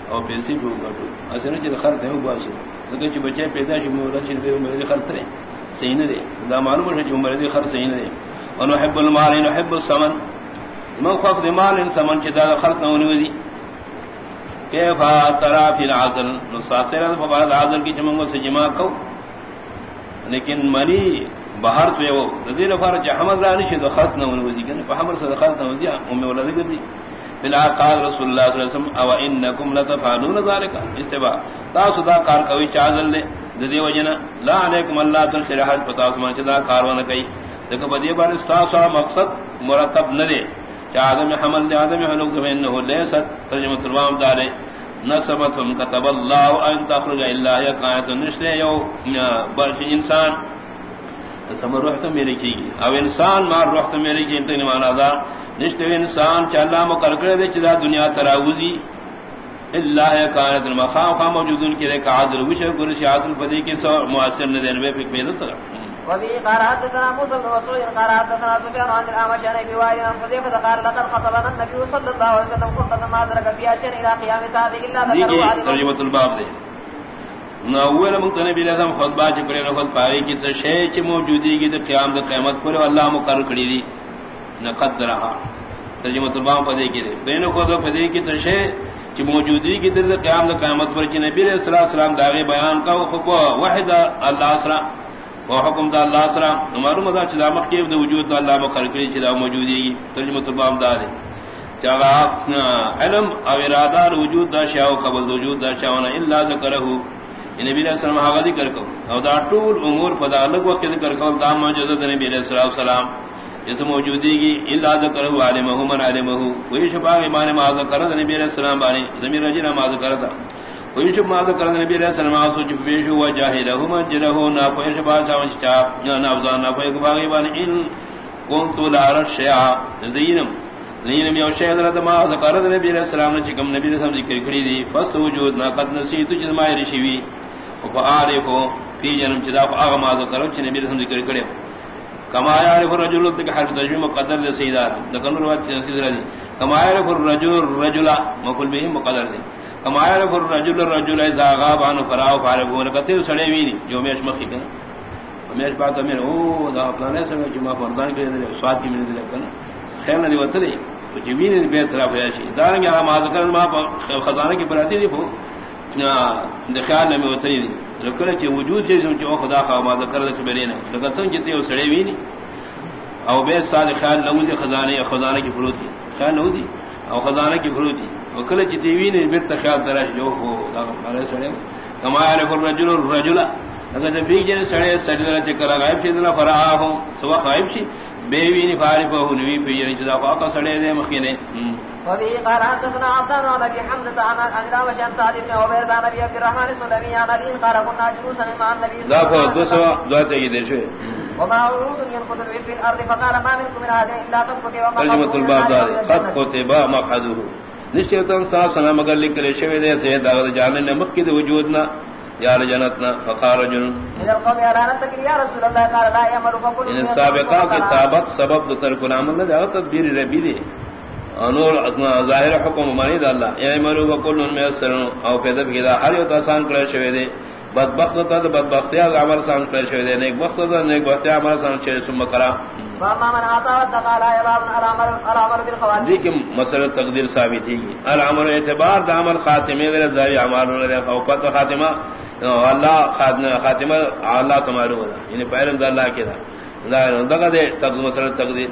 او پیسے کو گٹو اسنے چ خرچ ہے واسو لگے چ بچے پیدا چ مو رچ دے میرے خرچ رے صحیح نہ دے۔ دا معلوم ہے چ میرے خرچ صحیح نہ دے۔ ونحب المال نحب الثمن۔ من خوخ المال ان ثمن چ دا خرچ نہ ونی ودی کیف ترى في العزل؟ نصاصر فبعد العزل کی جمع سے جمع کو۔ لیکن منی باہر تو وہ دین فار جہمد رانی شد خط نہ ون ودی کنے فحمر صد خط نہ ودی ام ولد گدی بلا قال رسول اللہ صلی اللہ علیہ وسلم او انکم لتفعلون ذلك استبا تا صدا کار کوي چازل دے ددی وجنا لا علیکم اللہ تن شرحت پتا سما چدا کارون کئی دک بدی بار استا سا مقصد مرتب نہ دے چادم حمل دے آدم حلوک میں انه ليس ترجمہ تمام دارے نسبتهم كتب الله ان تخرج الا يقات النشر يوم برش انسان سمر روح تو میرے کی اب انسان مار روح تو میرے کی انتظام مانا دا۔ نشت انسان چلا مکرکڑے دے چلا دنیا تراؤزی اللہ کانت المخام خام موجود ان کی رے کا عادل وش گل سی عادل پدی کی سو مؤثر نے دین میں فکر میں سر وبه قرات تنا موسى بن مسعود قرات تنا سفيان عن الأعمش عن ابي وائل عن حذيفه قال لقد خطبنا النبي صلى الله عليه وسلم خطبه ما ادرك فيها شيء الى قيام ساعه الا ذكروا عليه ترجمه الباب نہ اول من نبی علیہ السلام خطبہ چ کرے خود پاوی کی سے شے چ موجودی کی تے قیام دے قیامت پر اللہ مقرر کڑی دی. نہ قدرها ترجمه الباب پدے کی دے بین خود پدے کی تے شے چ موجودی کی تے قیام دے قیامت پر چ نبی علیہ السلام داغے بیان کا خطبہ واحد اللہ سلام وہ حکم دا اللہ سلام معلوم دا چلا مخیب دا وجود دا اللہ مقرر کری چلا موجودی گی ترجمہ تربام دا دے چاہا علم او ارادہ وجود دا شاہ قبل دا وجود دا شاہونا اللہ ذکرہو یعنی نبی علیہ السلام حقا ذکر کرو او دا طول امور پدا الگ وقت ذکر کرو دا موجود نبی علیہ السلام. جس موجودی گی اللہ ذکرہو علمہو من علمہو وہی شفاق ایمان ما ذکر نبی علیہ السلام بانی زمین رجینا ما ذکر دا ویشب ما ذکر نبی علیہ السلام سوچ پیشو و جاہلہ من جلہو نا پویش باسا من چاپ یا نافضان نا پویش باغی بان ان کنتو لارا شیعا زینم. زینم یو شیعا درد ما ذکر نبی علیہ السلام چکم نبی علیہ السلام ذکر کری دی. فست وجود نا قد نسیتو جز مائی رشیوی وفا آرفو فی جنم چدا فا آغا ما ذکر چی نبی علیہ السلام ذکر کری کما یعرف الرجل تک حرف تجمیم مقدر دے سیدار دکن روات سیدار دی. کما یعرف الرجل الرجل مقل بهم مقدر دی. کمایا فر رجل رجل اذا غاب عنه فراو فارغون کتے سڑے وی جو میش مخی کنا. میش بات میں او دا پلانے سے جمعہ مردان کے سواد کی میں دے کنا. خیر نہیں وتری تو جمین بے طرف ہے شی. دارنگ یا ما ذکر ما خزانہ کی براتی دی ہو دخال میں وتری دی. لکل چ وجود سے جو خدا خا ما ذکر دے بلے نہ لگا سن جتے سڑے وی نہیں او بے سال خیال نو دی خزانے خزانہ کی فروت خیال نو دی او خزانہ کی فروت وکل چ دیوی نے بیت خیال درا جو ہو ہمارے سڑے کما عرف الرجل الرجل. اگر جب بھی جن سڑے سڑے چ کرا غائب چھ نہ فرا ہو سوا غائب چھ بے وی نے فارف ہو نوی پہ جن چ دا کا سڑے دے مخینے وبه قال حدثنا عبدان عن ابي حمزه عن داوش عن سعد بن عبيد عن ابي عبد الرحمن السلمي عن علي قال كنا جلوسا مع النبي صلى الله عليه وسلم. وما عروض ينقض في الارض فقال ما منكم من احد الا قد كتب ما كلمه الباب قد كتب ما خذوه نشیتن صاحب سنا مگر لکھ کرے شوی دے سے داغ جان نے مکہ دے وجود نہ یا جنت نہ فقار جن من القوم اعلان تکری یا رسول اللہ قال لا يامر فقل ان سابقہ کتابت سبب ترک العمل نہ تدبیر ربی دے. انور ظاہر حکم مانی دا اللہ. یا مرو وکل ان میں سر او پیدا کیدا ہر یو آسان کرے شوی دے. بدبخت تا بدبختی عمل سان کرے شوی دے. نیک وقت تا نیک وقت عمل سان چے سم کرا لیکن مسئلہ تقدیر ثابت ہی العمر اعتبار دامل خاتمے زاری عمال خوفت خاتمہ اللہ خاتمہ اللہ تمہارو یعنی پہلے اللہ کے دا دغه دې تقدیر مسله تقدیر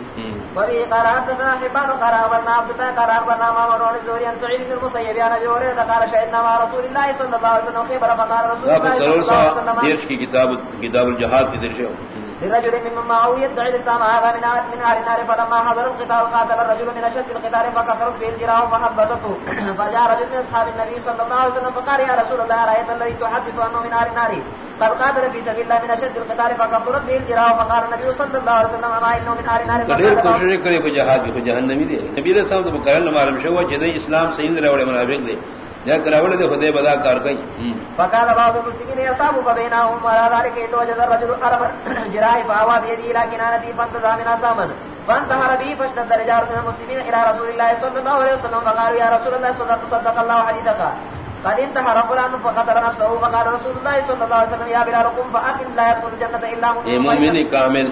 وری قرات ذا حبان قرا ورنا عبد قرا ورنا ما ورون زوري ان سعيد بن المسيب انا بيور قال شهدنا مع رسول الله صلى الله عليه وسلم خبر فقال رسول الله صلى الله عليه وسلم دیش کی کتاب کتاب الجہاد کی درشو لرجل من معاوية يدعي الإسلام هذا من آل من آل النار فلما حضر القتال قاتل الرجل من أشد القتال فكفرت به الجراح فحبطته فجاء رجل من أصحاب النبي صلى الله عليه وسلم فقال يا رسول الله رأيت الذي تحدث أنه من آل النار؟ قد قاتل في سبيل الله من أشد القتال فكفرت به الجراح فقال النبي صلى الله عليه وسلم ما إنه من آل النار قدر کوشش کرے کو جہاد کی جہنمی دے نبی علیہ السلام تو کرن معلوم شو جدی اسلام صحیح رہے منافق دے یا کراوڑ دے خدے بدا کار کئی فقال بعض المسلمين يصابوا بينهم ولا ذلك يتوجد الرجل قرب جراح فاوى بيده الى كنانته فانتزع من سامن فانتهر به فاشتد رجال من المسلمين الى رسول الله صلى الله عليه وسلم فقالوا يا رسول الله صدق صدق الله حديثك. قد انتهى فلان فخطر نفسه فقال رسول الله صلى الله عليه وسلم يا بلال قم فأقم لا يدخل الجنة إلا مؤمن كامل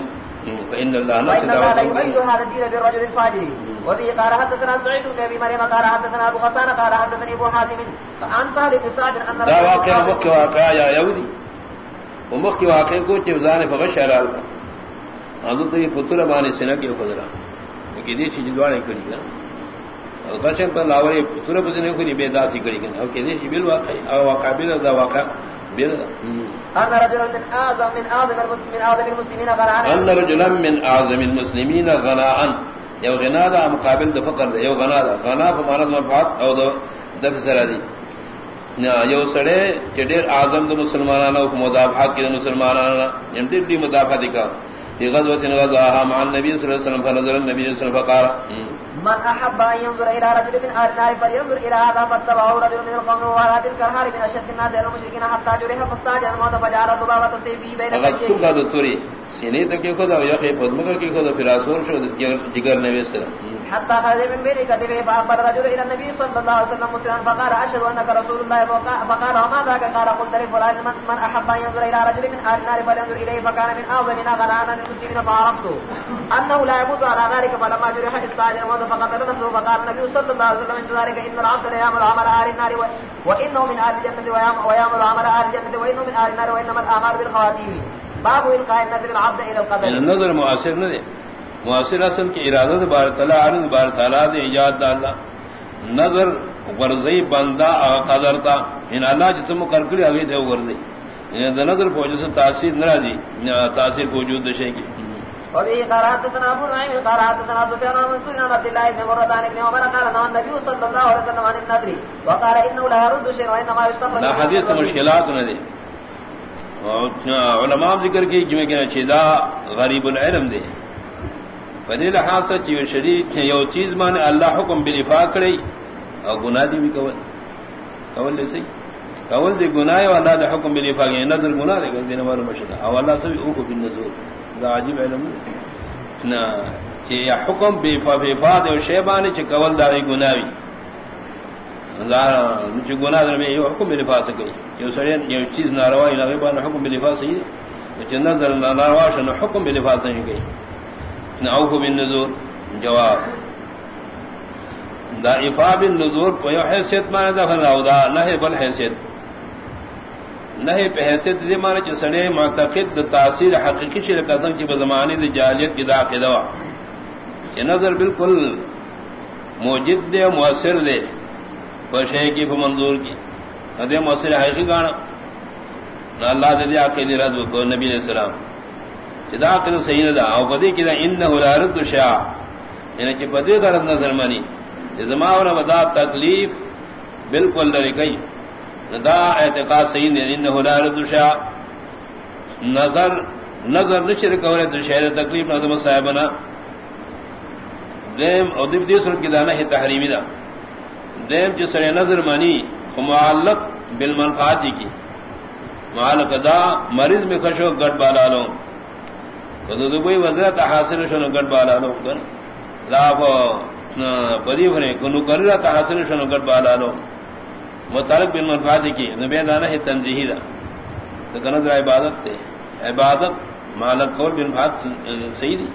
فإن الله لا يؤيد هذا الدين بالرجل الفاجر. وفي قال حدثنا سعيد بن ابي مريم قال حدثنا ابو غسان قال حدثني ابو حاتم. عن سعد بن سعد ان دا واقع مكه واقع يا يهودي ومكه واقع کو چوزان فغشر ال حضرت یہ پتر بانی سنا کے خدرا کہ دی چیز دوڑے کری نا غشن پر لاورے پتر بزنے کو نہیں بے داسی کری نا کہ دی چیز بل واقع او واقع دا واقع بل ان رجلا من اعظم من اعظم المسلمين اعظم المسلمين غناء ان رجلا من اعظم المسلمين غناء یو غنا دا مقابل د فقر یو غنا دا۔ غنا په معنا منفعت او د دی۔ نا یو چې ډېر اعظم د مسلمانانو په مدافعت کې مسلمانانو یم دې مدافعت کا في غزوة غزوها مع النبي صلى الله عليه وسلم فنظر النبي صلى الله عليه وسلم فقال من أحب أن ينظر إلى رجل من أهل النار فلينظر إلى هذا فاتبعه رجل من القوم وعلى تلك الحال من أشد الناس إلى المشركين حتى جرح فاستعجل الموت فجعل ذبابة سيفه بين فقد فجيه سقط التري سيني تك يخذ ويقي فضمك يخذ في راسول شو جگر النبي صلى الله عليه وسلم. حتى خرج من بين كتفه فأخبر رجل إلى النبي صلى الله عليه وسلم مسلما فقال أشهد أنك رسول الله فقال وما ذاك؟ قال قلت لفلان من, من أحب أن ينظر إلى رجل من أهل النار فلينظر إليه فكان من أعظمنا غلانا للمسلمين فعرفته أنه لا يموت على ذلك فلما جرح استعجل الموت فقتل نفسه فقال النبي صلى الله عليه وسلم عند ذلك إن العبد لا يعمل عمل أهل النار وإنه من أهل الجنة ويعمل عمل أهل الجنة وإنه من أهل النار وإنما الأعمال بالخواتيم. باب إلقاء النذر العبد إلى القدر. النظر معاصر نہ دے معاصر اصل کی ارادت بار تعالی عرض بار تعالی دے ایجاد ڈالنا نظر ورزی بندہ قدر تا۔ ان اللہ جسم کر اگے دے ورزی۔ ان نظر پوجے سے تاثیر نہ دی تاثیر وجود دشے کی۔ تنا ابو نعيم سفيان عبد الله بن مرة بن عمر قال النبي صلى الله عليه وسلم عن النذر. وقال انه لا يرد شيء يستقبل لا حدیث مشکلات نہ دے۔ علماء ذکر کی چیزا غریب العلم دے۔ فدیل حاصل چیو شریف یو چیز مانے اللہ حکم بالفاق کرے اور گناہ دی بھی کول. کول دے سی کول دے گناہ و اللہ دے حکم بالفاق یہ یعنی نظر گناہ دے گل دینا مارو مشدہ او اللہ سبی اوکو بالنظور دا عجیب علم نا چی یا حکم بالفاق دے و شیبانے چی کول دا گناہی جو گناہ در میں یہ حکم بالفاق سکئی یہ سڑے یہ چیز ناروا ہے لگے بان حکم بالفاق صحیح ہے جو نظر ناروا شنو حکم بالفاق صحیح گئی نعوف بالنذور. جواب. دا افا بالنذور کو یہ حیثیت مانے دا فنا دا نہ بل حیثیت. نہ پہ حیثیت دی مانے چ سڑے معتقد دا تاثیر حقیقی شرکتن کی بزمانی دی جاہلیت کی دا قدوا یہ نظر بالکل موجد دے مؤثر دے پشے کی پہ منظور کی. ادے مؤثر حقیقی گانا. نہ اللہ دے دیا کہ دی رد کو نبی علیہ السلام. جدا کہ صحیح نہ او بدی کہ انه لا رد شاء یعنی کہ بدی غرض نظر مانی زما اور ودا تکلیف بالکل لری گئی دا اعتقاد صحیح نہیں انه لا رد شاء نظر نظر نشر کولے تو شہر تکلیف نظم صاحبنا۔ دیم، او دی دی صورت کی دانا ہے تحریمی دا۔ دیم جس سے نظر مانی معلق بالمنفعات کی۔ معلق دا، مریض میں کشو گڑ بالا لو کدو دبئی وزرت حاصل شنو گڑ بالا لو کر لاف پدی بھرے کنو کر رہا حاصل شنو گڑ بالا لو متعلق بالمنفعات کی نبی دانا ہے تنظیحی دا تو کنظر عبادت تے عبادت معلق قول بالمنفعات صحیح دی.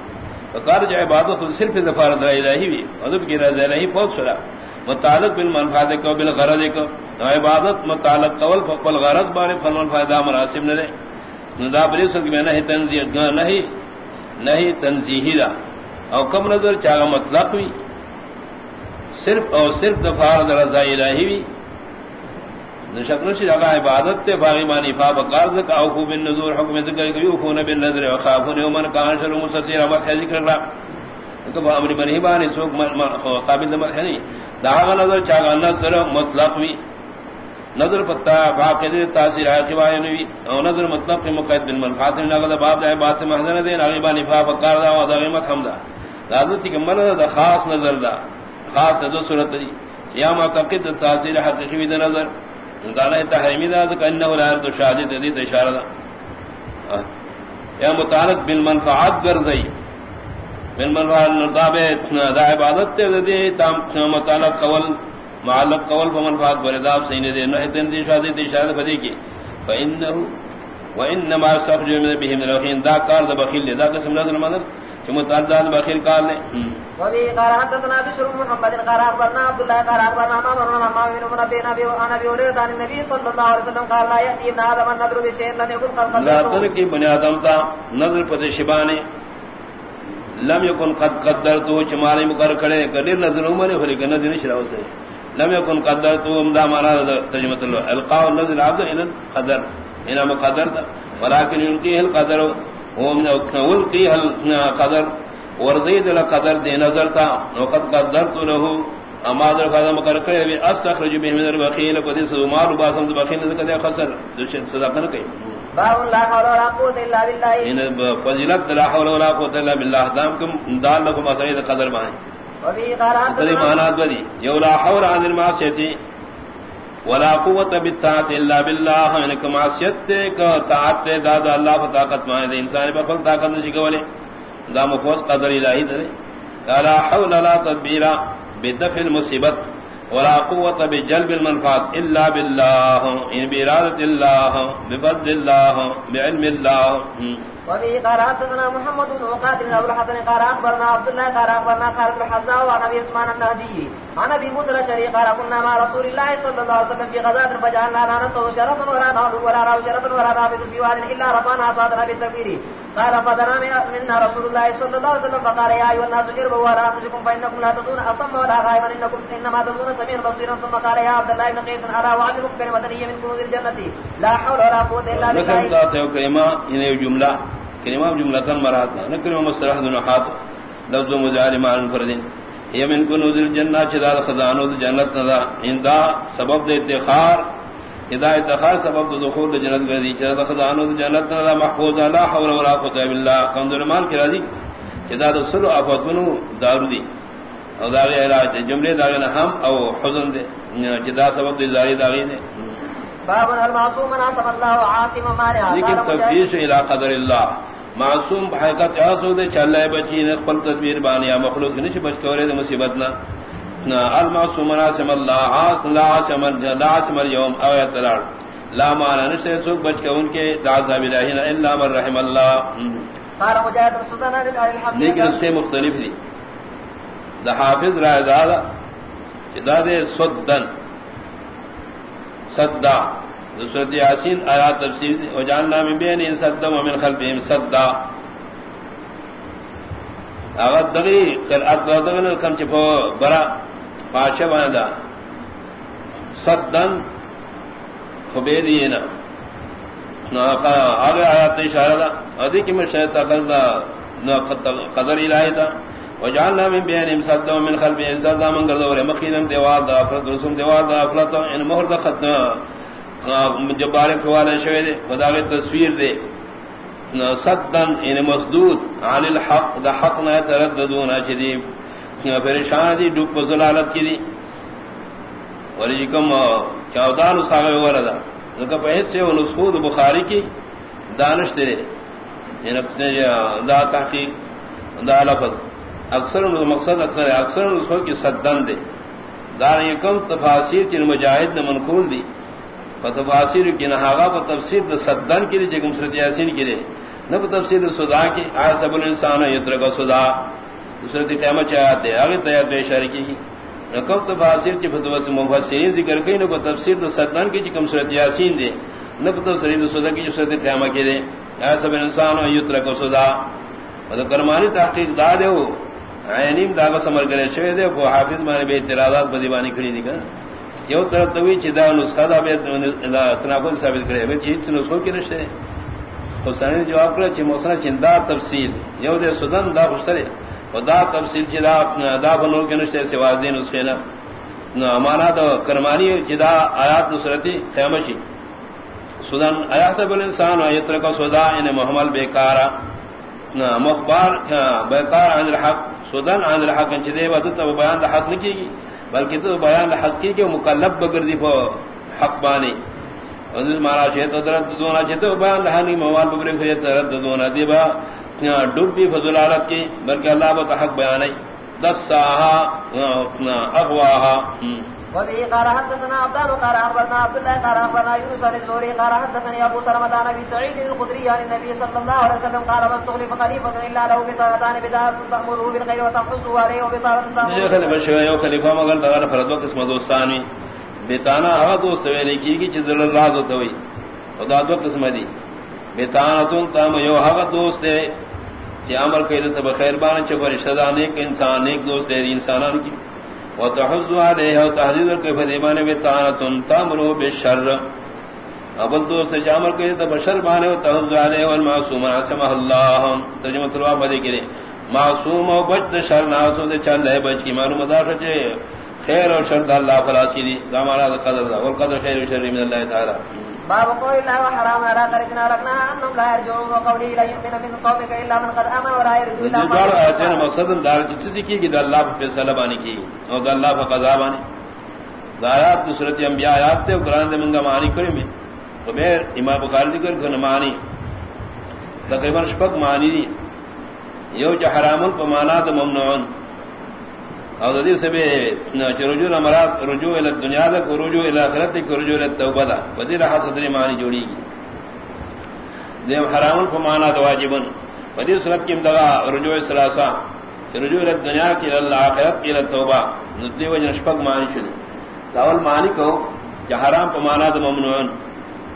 فقال جو عبادت صرف دفار در الہی بھی ادب کی رضا الہی فوت سرا متعلق بالمنفعات کو بالغرض کو. عبادت متعلق قول فقل غرض بارے فالمنفعات مناسب نہ دے ندا بری سب میں نہیں تنزیہ نہیں نہیں تنزیہی دا. او کم نظر چاہا مطلق بھی صرف اور صرف دفار رضا الہی بھی شکل عبادت تے باغی مانی فا بکار بن نظور حکم ذکر بن نظر وخافون یومن کان شر مستطیر ہے ذکر را کہ وہ امر بنی بانی، سوک قابل دمت ہے نہیں دعا نظر چاہا نظر مطلق بھی نظر پتا فاقد تاثیر عاقبہ نبی او نظر مطلب مطلق مقید بن منفعات نغد باب دے بات محزن دے نغی بانی فا بکار دا و دغیمت حمدہ لازم تھی کہ من دا خاص نظر دا، خاص دو صورت دی. یا معتقد تاثیر حقیقی دا نظر. دانا تحریمی دا کہ انه لا يرد شادی تدید اشارہ دا. یا متعلق بالمنفعات گرزئی. بالمنفعات نردابے دا عبادت تے دی تام متعلق قول معلق قول فمنفعات برداب سینے دے نہ تنزی شادی تے اشارہ بدی کی۔ فانه وانما يستخرج من به من الوحين دا کار دا بخیل دا قسم نظر مدد کہ متعدد بخیل کار نے وبه قال حدثنا بشر محمد قال اخبرنا عبد الله قال اخبرنا ما من وانا عن النبي صلى الله عليه وسلم قال لا ياتي ابن ادم النذر بشيء لم يكن قد لا ترك بني ادم تا نظر شبانے لم يكن قد قدرته چمارے مقرر کرے قدر نظر عمر ہولی کہ نظر شراو سے لم يكن قدرته امدا مانا ترجمہ اللہ. القاء النظر عبد الى القدر. الى مقدر ولكن يلقيه القدر هو من القيه القدر. ورزید القدر دے نظر تا وقد قدرت له. اما در قدم کر کے بھی استخرج به من البخیل. قد سمال باسم بخیل نے کدے خسر. صدقہ نہ کہ باب لا حول ولا قوة إلا بالله ان فضیلت لا حول ولا قوت الا بالله دام کم دال لكم اسید قدر مائیں معنات یو لا حول عن المعصیتی. ولا قوت بالطاعت الا بالله ان کم معصیت کا طاعت دادا اللہ طاقت مائیں دے. انسان بخل طاقت نہیں کولے. دا مفوض قدر الہی دے لا حول ولا تدبیر بدفع المصیبت. ولا قوة بجلب المنفعات إلا بالله إن بإرادة الله بفضل الله بعلم الله وفي قال حدثنا محمد بن مقاتل ابو الحسن قال اخبرنا عبد الله قال اخبرنا خالد الحذاء وعن ابي عثمان النهدي عن ابي موسى الاشعري قال كنا مع رسول الله صلى الله عليه وسلم في غزاه فجعلنا لا نصر شرفا ولا نعبد ولا نعبد شرفا ولا نعبد في واد الا رفعنا اصواتنا بالتكبير. قال فدنا منا رسول الله صلى الله عليه وسلم فقال يا ايها الناس اربوا على انفسكم فانكم لا تدون اصم ولا غائبا انكم انما تدون سميعا بصيرا. ثم قال يا عبد الله بن قيس ارى وعدكم كلمه هي من كنوز الجنه لا حول ولا قوه الا بالله. کلمہ جملہ تن مراد نہ کلمہ مصطلح نحات لفظ مجال مان فردین یہ من کنوز الجنہ چدا خزانو جنت ندا اندا سبب دے اتخار اذا اتخار سبب دخول جنت گردی چدا خزانو جنت ندا محفوظ لا حول ولا قوت الا بالله کمزور مان کی راضی اذا رسول افتنو دارو دی۔ او داغی علاج جملے داغی ہم او حزن دے جدا سبب دے زاری داغی دے۔ باب المعصوم ناصب الله عاصم مانع لیکن تفیش الى قدر اللہ معصوم حقیقت ایسو دے چلے بچی نے خپل تدبیر بانی یا مخلوق نہیں بچ کورے دے مصیبت نہ نا المعصوم ناصم اللہ عاصم لا عاصم لا عاصم اليوم او يتلال لا بچ کے ان کے عذاب الہی نہ الا من رحم اللہ. قال لیکن اس سے مختلف دی. دا حافظ رائے دادا دا دے سدن سدا سورت یاسین آیات تفسیر و جاننا من بین ان سدا و من خلفهم سدا اگر دغی کر اتدغن کم چپو برا پاشا باندا۔ سدن خبیدینا ناقا آگے آیات اشارہ دا۔ ادھی کی میں شاید قدر الہی دا وجعلنا من بينهم سدا ومن خلفهم سدا من قدر مخينا دیوار دا افرد رسوم دیوار دا افرد ان یعنی مہر دا ختنا جبار فوالا شوئے دے خدا کے تصویر دے سدن ان مخدود عن الحق، دا حق نہ ترددون اچھی پریشان دی، ڈوب ضلالت کی دی. ولی جی کم چودان اساغے وردا نکا پہت سے وہ نسخود بخاری کی دانش تیرے یعنی دا تحقیق، دا لفظ. اکثر مقصد اکثر اکثر نسخوں کی سدن دے۔ دار کم تفاصیر کی مجاہد نے منقول دی۔ تفاصیر کی نہاگا پر تفسیر دا سدن کے لیے جگم سرت یاسین کے لیے۔ نہ تفسیر سدا کی آیا سب الانسان یتر کا سدا دوسرے قیامت چاہتے آگے تیار بے شہر کی۔ نہ کم تفاصیر کی فتوا سے مفسرین ذکر کئی نہ تفسیر دا سدن کی جگم سرت یاسین دے۔ نہ تفسیر سدا کی جو سرت قیامت کے لیے۔ آیا سب الانسان یتر کا سدا کرمانی تحقیق دا دے ہو۔ عینیم داغ سمر کرے شوی دے کو حافظ مانے بے اعتراضات بدیوانی کھڑی دی کر یو طرف توی چی دا نسخہ دا بے تناقض ثابت کرے بے چیز نسخوں کی نشتے تو سنے جواب کرے چی موسنا چی دا تفصیل، یو دے سدن دا خوشترے و دا تفصیل چی دا دا بنو کی نشتے سواز دے نسخے نا امانا دا کرمانی چی دا آیات نصرتی خیمشی سدن آیات بالانسان و یترکا سدا ان محمل بیکارا. مخبار بیکار عن الحق. سودن عن الحق ان چدے ود تو بیان دا حق نکی گی، بلکہ تو بیان دا حق کی کہ مکلف بگر دی پو حق بانی۔ حضرت مارا چے تو درت دونا چے تو بیان دا نہیں موال بگر پھر درت دونا دی با ڈوب بھی فضلالت کی، بلکہ اللہ و حق بیان ہے دساها اغواہا۔ وبه قال حدثنا عبدان قال اخبرنا عبد الله قال اخبرنا يونس بن الزهري قال حدثني ابو سلمة عن ابي سعيد الخدري عن النبي صلى الله عليه وسلم قال ما استخلف خليفة الا له بطارتان بدار تأمره بالخير وتحفظه عليه وبطارة تأمره خليفة شوية وخليفة مغل دغار فرد وقسم دوستاني بتانا هغه دوست ویلې کیږي چې دل الله دوته وي خدا دو قسم دي بتانتون تام یو هغه دوست دی چې عمل کوي ته بخیر باندې چې فرشتہ دان ایک انسان ایک دوست دی انسانانو کی. وتحض تامرو ابل دو سے کے تو بشر بانے والمعصوم ترجمہ مطلب کرے معصوم و بچ شر ناسو چل بچ کی معلوم خیر اور شر اللہ فلاسی دی دا قدر دا والقدر خیر و شر من اللہ تعالی. باب قول الله وحرام على قريتنا لكنا انهم لا يرجعون وقوله لا يؤمن من قومك الا من قد امن ولا يرجو جو آیات ہیں مقصد دار جس کی کہ اللہ پہ فیصلہ بانی کی اور اللہ پہ قضا بانی۔ دایات صورت انبیاء آیات تے قرآن دے منگا معنی کرے میں۔ تو میں امام بخاری ذکر کر معنی۔ تقریباً شپک معنی دی یو جو حرام تو ممنوعن۔ اور ددی سے بھی رجوع نمرات رجوع الى دنیا تک رجوع الى آخرت تک رجوع الى توبہ دا بدی رہا صدری معنی جوڑی گی دیم حرام الفمانا تو واجبن بدی صورت کی امدغا رجوع سلاسا رجوع الى دنیا کی الى آخرت کی الى توبہ ندی وجہ نشپک معنی شد لاول معنی کو کہ حرام کو فمانا تو ممنوعن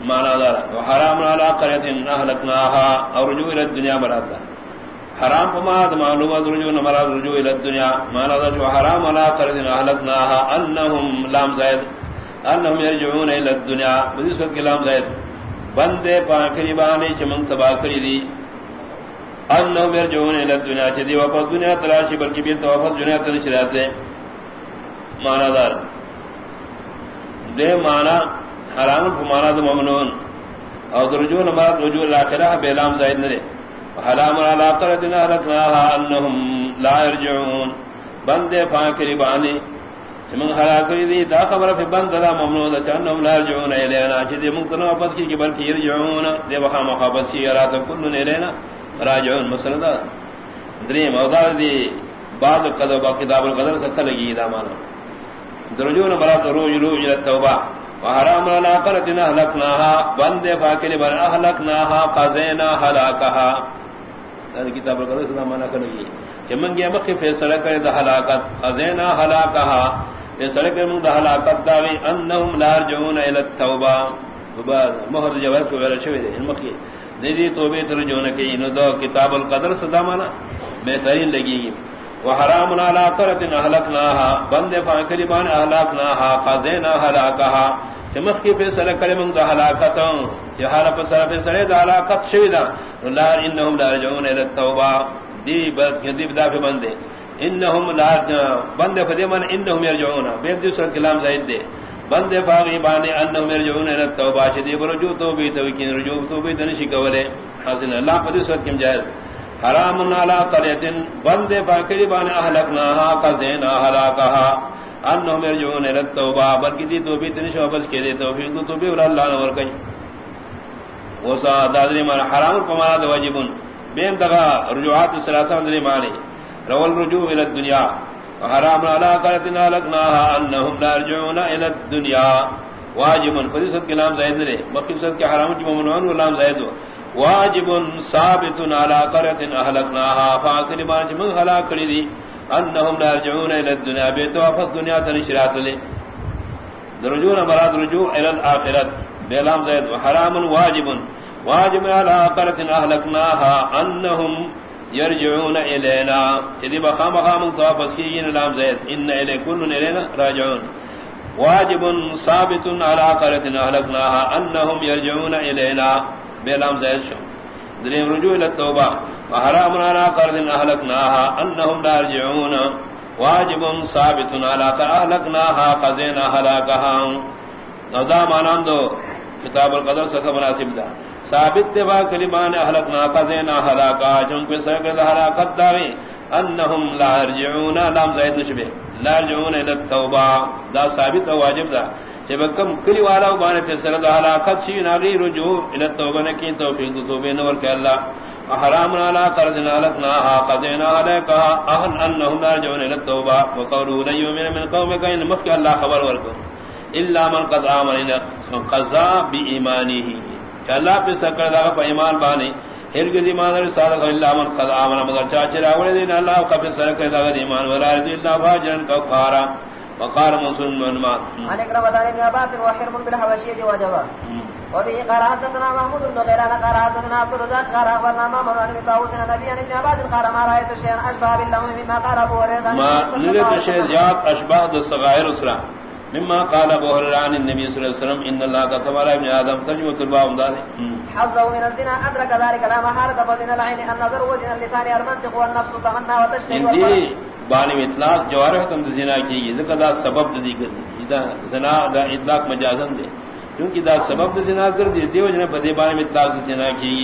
مانا دارا وحرام علا قریت اہلکناہا اور رجوع الى دنیا براتا حرام فما معلومات رجوع مراد رجوع الى الدنيا ما نظر شو حرام على قرد اهلكناها انهم لام زائد. انهم يرجعون الى الدنيا بدي سو كلام زائد. بندے پاکری بانے چمن تبا کری دی. انهم يرجعون الى الدنيا چدی واپس دنیا تلاشی بلکہ بھی تو دنیا تلاشی رہتے. مانا دار. دے مانا حرام فمانا ممنون. اور رجوع مراد رجوع الاخرہ بے لام زائد نہ حرام على قرتنا ركناها انهم لا يرجعون. بند فاكر باني من خلاقري دي دا خبر في بند لا ممنوع انهم لا يرجعون الينا جدي ممكن واپس کی بلکہ يرجعون دے بخا مخابت سی ارات كل الينا راجعون مثلا دا. دریم اوضاع دی، بعد قدر با کتاب القدر سے لگی دا مانا. درجون مراد روج روج الى وحرام على قرتنا هلكناها بند فاكر بر اهلكناها قزينا هلاكها کتاب القدر سے مانا کرے گی کہ من گیا مخ فیصلہ کرے دا ہلاکت۔ خزینا ہلاکہا۔ فیصلہ کرے من دا ہلاکت داوی۔ انہم لا رجعون الى التوبہ۔ مہر جوہر کو ویرا شوی دے۔ ان مخی دیدی توبے ترجون کی انہوں دا کتاب القدر صدا مانا۔ بہترین لگی گی۔ وحرام علی قرت اهلكناها بند فاکری بان اهلكناها قزینا ہلاکہا۔ چمخ کی فیصلہ کرے من دا ہلاکت یہ حال پر سر فیصلے دا ہلاکت شویدا لا انہم لا رجعون الى التوبہ۔ دی بر دی دا فی بندے۔ انہم لا بندے فدی من انہم یرجعون۔ بے دی سر کلام زائد دے۔ بندے فاغی بانے انہم یرجعون الى التوبہ۔ شدی برجو توبی توکین رجوع توبی دنشی کولے۔ حاصل اللہ فدی سر کم جائز۔ حرام علی قریت بندے فاکری بانے اہلکناہا قزینا ہلاکہا۔ انہم یرجعون الى التوبہ، بلکہ دی توبی تنش واپس کے دے توفیق تو توبی اور اللہ نے نور کئی. وسا دادری مان حرام کما د واجبن بین دغا رجوعات الثلاثه اندری معنی. رول رجوع الى الدنيا حرام علی قرتنا لکناها انہم لا یرجعون الى الدنيا واجب فدیست کے نام زائد نے مقصد کے حرام کی ممنوع اور نام زائد واجب ثابت علی قرت اهلكناها فاخر ما من هلاك کری دی. انہم لا یرجعون الى الدنيا بے تو واپس دنیا تنشرات لے رجوع مراد رجوع الى الاخرت. بلام زید، حرام واجب. واجب على قرت اهلكناها انهم يرجعون الينا اذا بخام خام واپس کی لام زید، ان اليكم الينا راجعون. واجب ثابت على قرت اهلكناها انهم يرجعون الينا بلام زید شو. دریم رجوع الى التوبه وحرام على قرد اهلكناها انهم لا يرجعون واجب ثابت على قرد اهلكناها قزينا هلاكها نودا مانام دو. کتاب القدر سے مناسب دا. ثابت دبا کلمان اهلكنا قزينا هلاكا چون پہ سرکل ہلاکت داوی انهم لا يرجعون لام زائد نشبه لا يرجعون الى التوبه دا ثابت واجب دا. جب کم کلی والا بانے پہ سرد ہلاکت شی ناگی رجوع الى التوبہ نکی توفیق دو توبہ نور کہ اللہ حرام على قرض نالكناها قضينا عليك اهل انهم لا يرجعون الى التوبه وقولوا لن من قومك ان مخ الله خبر ورکو۔ الا من قد امن قضا بايمانه کہ اللہ پہ سکر دا پہ ایمان بانے، ہرگز ایمان رسالت الا من قد امن مگر چاچے راولے دین اللہ کا پہ سکر دا ایمان ولا الا فاجرا کفارا۔ وقال مسلم من ما عن اكرم دار ابن عباس وحرم بالحبشيه وجبا. وبه قال حدثنا محمود بن غيران قال حدثنا عبد الرزاق قال اخبرنا ما من بن طاووس النبي عن ابن عباس قال ما رايت شيئا اشبه باللوم مما قال ابو هريره ما نريد شيء زياد اشبه الصغائر اسرا مما قال ابو هريره عن النبي صلى الله عليه وسلم ان الله كتب على ابن ادم تجمع الباب دار حظه من الزنا ادرك ذلك لا محاله فزنا العين النظر وزنا اللسان المنطق والنفس تمنى وتشتهي بانی اطلاق جوارح تم زنا کی ذکر دا سبب دی. کر دا زنا دا اطلاق مجازن دے کیونکہ دا سبب دا زنا کر دی، دیو جنا پدے بانے میں اطلاق دا زنا کی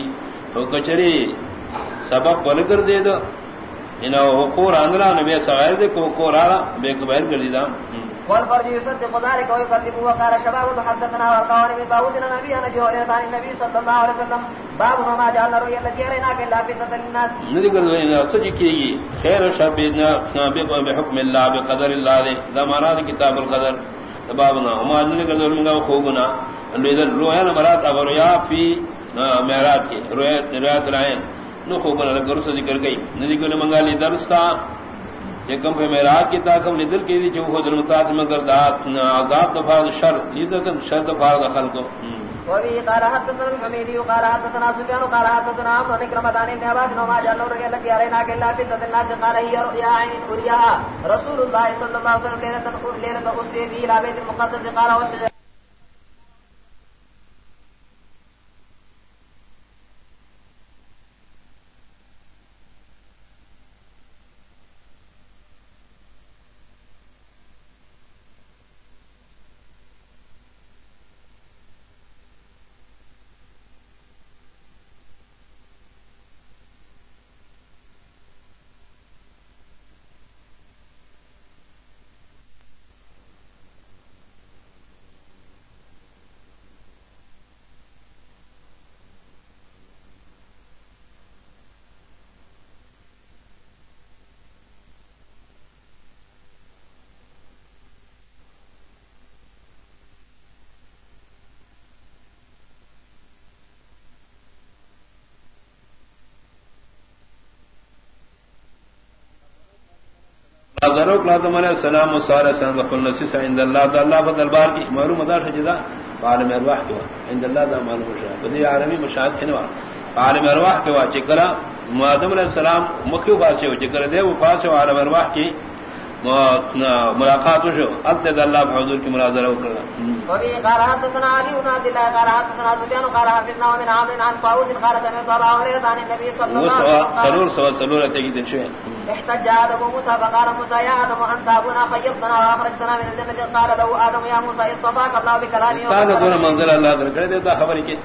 تو کچری سبب بل کر دے دو انہا حقور اندرا نبی سغیر دے، کو حقور آرہ بے کبیر کر دی دا والفرج يصدق ذلك ويكذب وقال شباب حدثنا وقال من داود النبي انا جوهر عن النبي صلى الله عليه وسلم. باب ما جعل الرؤيا التي رأينا في الله فتنة للناس ندی کر دو انہا سجی کی گی خیر بقدر اللہ دے زمانات کتاب القدر. بابنا. ہما ندی کر منگا خوبنا. روحان مرات اگر رؤیا فی معراج. کی روایت رائن نو خوبنا لگر سے ذکر گئی ندی کر منگا لی درستا. کم پہ میرا کی تاکم نے دل کی دی جو خود المتات مگر دات عذاب دفاع شر لیدتن شر دفاع دخل کو۔ وبه قال حدثنا الحميدي قال حدثنا سفيان قال حدثنا عمرو بن كرمدان بن عباس، وما جعل له رجل التي ارينا كلا في الناس، قال هي رؤيا عين اريها رسول الله صلى الله عليه وسلم ليله ليله اسري به الى بيت المقدس، قال وسجد ضرور لا تمہارے سلام و سارا سلام وقل نسیس عند اللہ، دا اللہ فضل بار کی معلوم مدار جدا عالم ارواح کے عند اللہ دا معلوم مشاہد بدی عالمی مشاہد کھنوا عالم ارواح کے چکرا مادم علیہ السلام مکیو بات سے چکر دے وہ پاس عالم ارواح کی ملاقات شو اب اللہ حضور کی مناظرہ کرنا وفي قال حدثنا علي بن عبد الله قال حدثنا سفيان قال حفظنا من عمرو عن طاووس قال سمعت ابا هريره عن النبي صلى الله عليه وسلم سلور سوا سلور تجد شيء احتج ادم موسى فقال موسى يا ادم انت ابونا خيبتنا واخرجتنا من الجنه قال له ادم يا موسى اصطفاك الله بكلامه هذا كل منزل الله ذكر ده خبر کی.